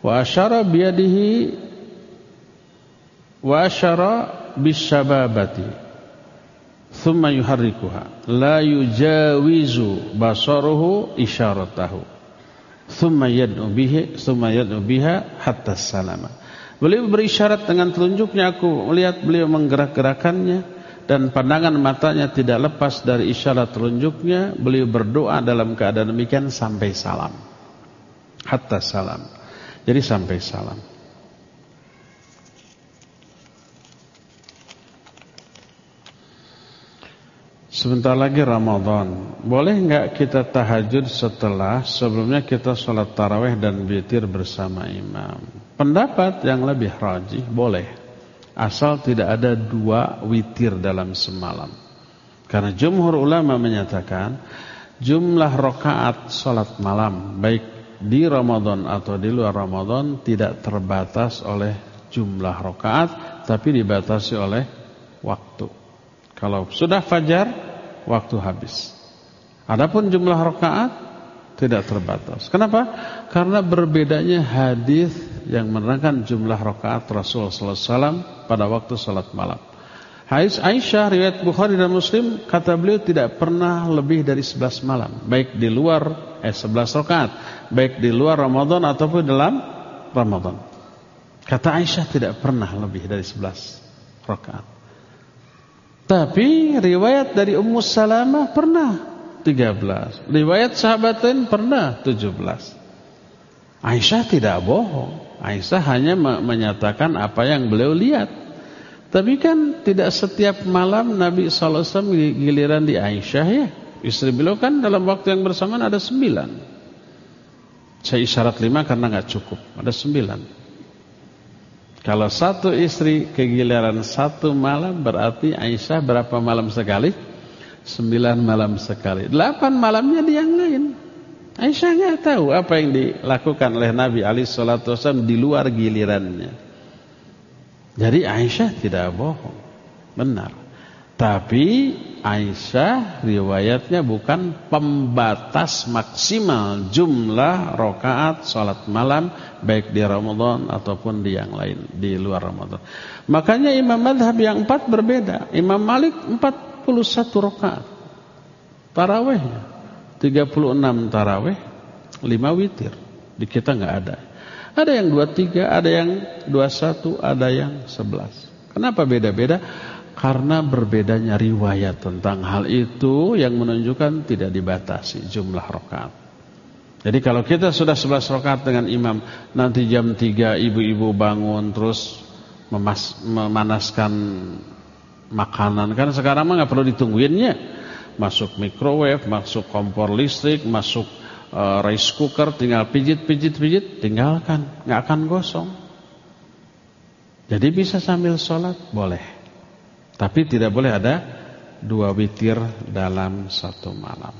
Wa asyara biyadihi wa asyara bisyababati thumma yuharrikuha. La yujawizu basaruhu isyaratahu thumma yad'u bihi thumma yad'u biha hatta salama. Beliau berisyarat dengan telunjuknya aku melihat beliau menggerak-gerakannya dan pandangan matanya tidak lepas dari isyarat telunjuknya. Beliau berdoa dalam keadaan demikian sampai salam. Hatta salam. Jadi sampai salam Sebentar lagi Ramadan. Boleh enggak kita tahajud setelah Sebelumnya kita sholat taraweh dan bitir bersama imam? Pendapat yang lebih rajih Boleh. Asal tidak ada dua witir dalam semalam. Karena jumhur ulama menyatakan Jumlah rokaat sholat malam Baik di Ramadan atau di luar Ramadan Tidak terbatas oleh jumlah rokaat Tapi dibatasi oleh waktu Kalau sudah fajar waktu habis. Adapun jumlah rakaat tidak terbatas. Kenapa? Karena berbedanya hadis yang menerangkan jumlah rakaat Rasul sallallahu alaihi wasallam pada waktu salat malam. Hadis Aisyah riwayat Bukhari dan Muslim kata beliau tidak pernah lebih dari 11 malam, baik di luar eh 11 rakaat, baik di luar Ramadan ataupun dalam Ramadan. Kata Aisyah tidak pernah lebih dari 11 rakaat. Tapi riwayat dari Ummu Salamah pernah 13. Riwayat sahabat lain pernah 17. Aisyah tidak bohong. Aisyah hanya menyatakan apa yang beliau lihat. Tapi kan tidak setiap malam Nabi SAW giliran di Aisyah ya. Istri beliau kan dalam waktu yang bersamaan ada sembilan. Saya isyarat lima karena nggak cukup. Ada sembilan. Kalau satu istri kegiliran satu malam berarti Aisyah berapa malam sekali? Sembilan malam sekali. Delapan malamnya di yang lain. Aisyah nggak tahu apa yang dilakukan oleh Nabi Ali Shallallahu Wasallam di luar gilirannya. Jadi Aisyah tidak bohong, benar. Tapi Aisyah riwayatnya bukan pembatas maksimal jumlah rokaat salat malam baik di Ramadan ataupun di yang lain di luar Ramadan. Makanya Imam Madhab yang empat berbeda. Imam Malik 41 rokaat tarawehnya 36 taraweh 5 witir Di kita nggak ada. Ada yang dua tiga, ada yang dua satu, ada yang sebelas. Kenapa beda-beda? Karena berbedanya riwayat tentang hal itu yang menunjukkan tidak dibatasi jumlah rakaat. Jadi kalau kita sudah 11 rakaat dengan imam, nanti jam 3 ibu-ibu bangun terus memas memanaskan makanan kan sekarang mah nggak perlu ditungguinnya. Masuk microwave, masuk kompor listrik, masuk uh, rice cooker, tinggal pijit-pijit-pijit, tinggalkan, nggak akan gosong. Jadi bisa sambil sholat boleh, tapi tidak boleh ada dua witir dalam satu malam.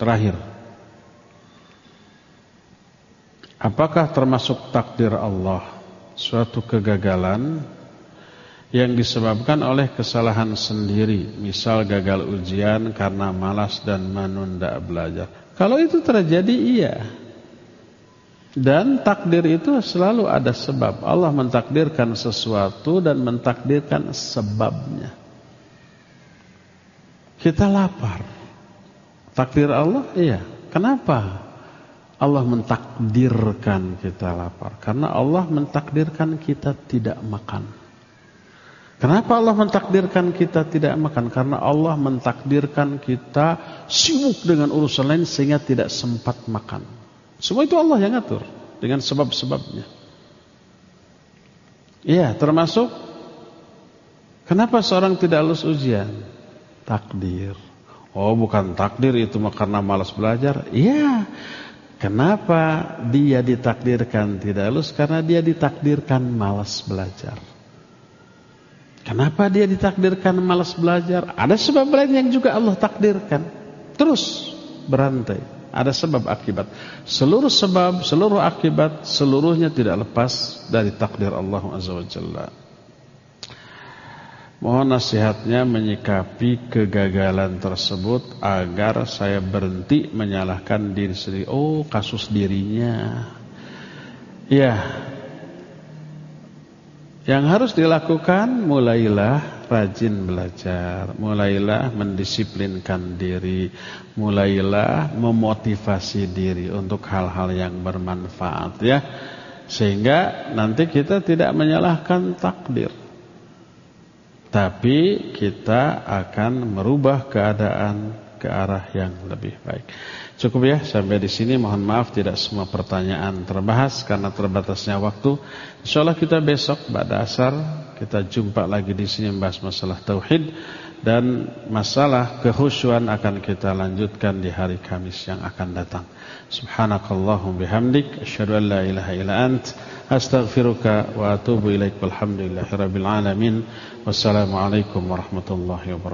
Terakhir, apakah termasuk takdir Allah suatu kegagalan yang disebabkan oleh kesalahan sendiri, misal gagal ujian karena malas dan menunda belajar? Kalau itu terjadi iya. Dan takdir itu selalu ada sebab. Allah mentakdirkan sesuatu dan mentakdirkan sebabnya. Kita lapar. Takdir Allah? Iya. Kenapa? Allah mentakdirkan kita lapar. Karena Allah mentakdirkan kita tidak makan. Kenapa Allah mentakdirkan kita tidak makan? Karena Allah mentakdirkan kita sibuk dengan urusan lain sehingga tidak sempat makan. Semua itu Allah yang atur dengan sebab-sebabnya. Iya, termasuk kenapa seorang tidak lulus ujian? Takdir. Oh, bukan takdir itu karena malas belajar. Iya. Kenapa dia ditakdirkan tidak lulus? Karena dia ditakdirkan malas belajar. Kenapa dia ditakdirkan malas belajar? Ada sebab lain yang juga Allah takdirkan. Terus berantai. Ada sebab akibat. Seluruh sebab, seluruh akibat, seluruhnya tidak lepas dari takdir Allah Azza wa Jalla. Mohon nasihatnya menyikapi kegagalan tersebut agar saya berhenti menyalahkan diri sendiri. Oh, kasus dirinya. Ya, yang harus dilakukan mulailah rajin belajar, mulailah mendisiplinkan diri, mulailah memotivasi diri untuk hal-hal yang bermanfaat ya. Sehingga nanti kita tidak menyalahkan takdir. Tapi kita akan merubah keadaan ke arah yang lebih baik. Cukup ya sampai di sini. Mohon maaf tidak semua pertanyaan terbahas karena terbatasnya waktu. Insyaallah kita besok pada asar kita jumpa lagi di sini membahas masalah tauhid dan masalah kehusuan akan kita lanjutkan di hari Kamis yang akan datang. Subhanakallahum bihamdik asyhadu an la ilaha illa ant astaghfiruka wa atubu ilaik walhamdulillahirabbil alamin. Wassalamualaikum warahmatullahi wabarakatuh.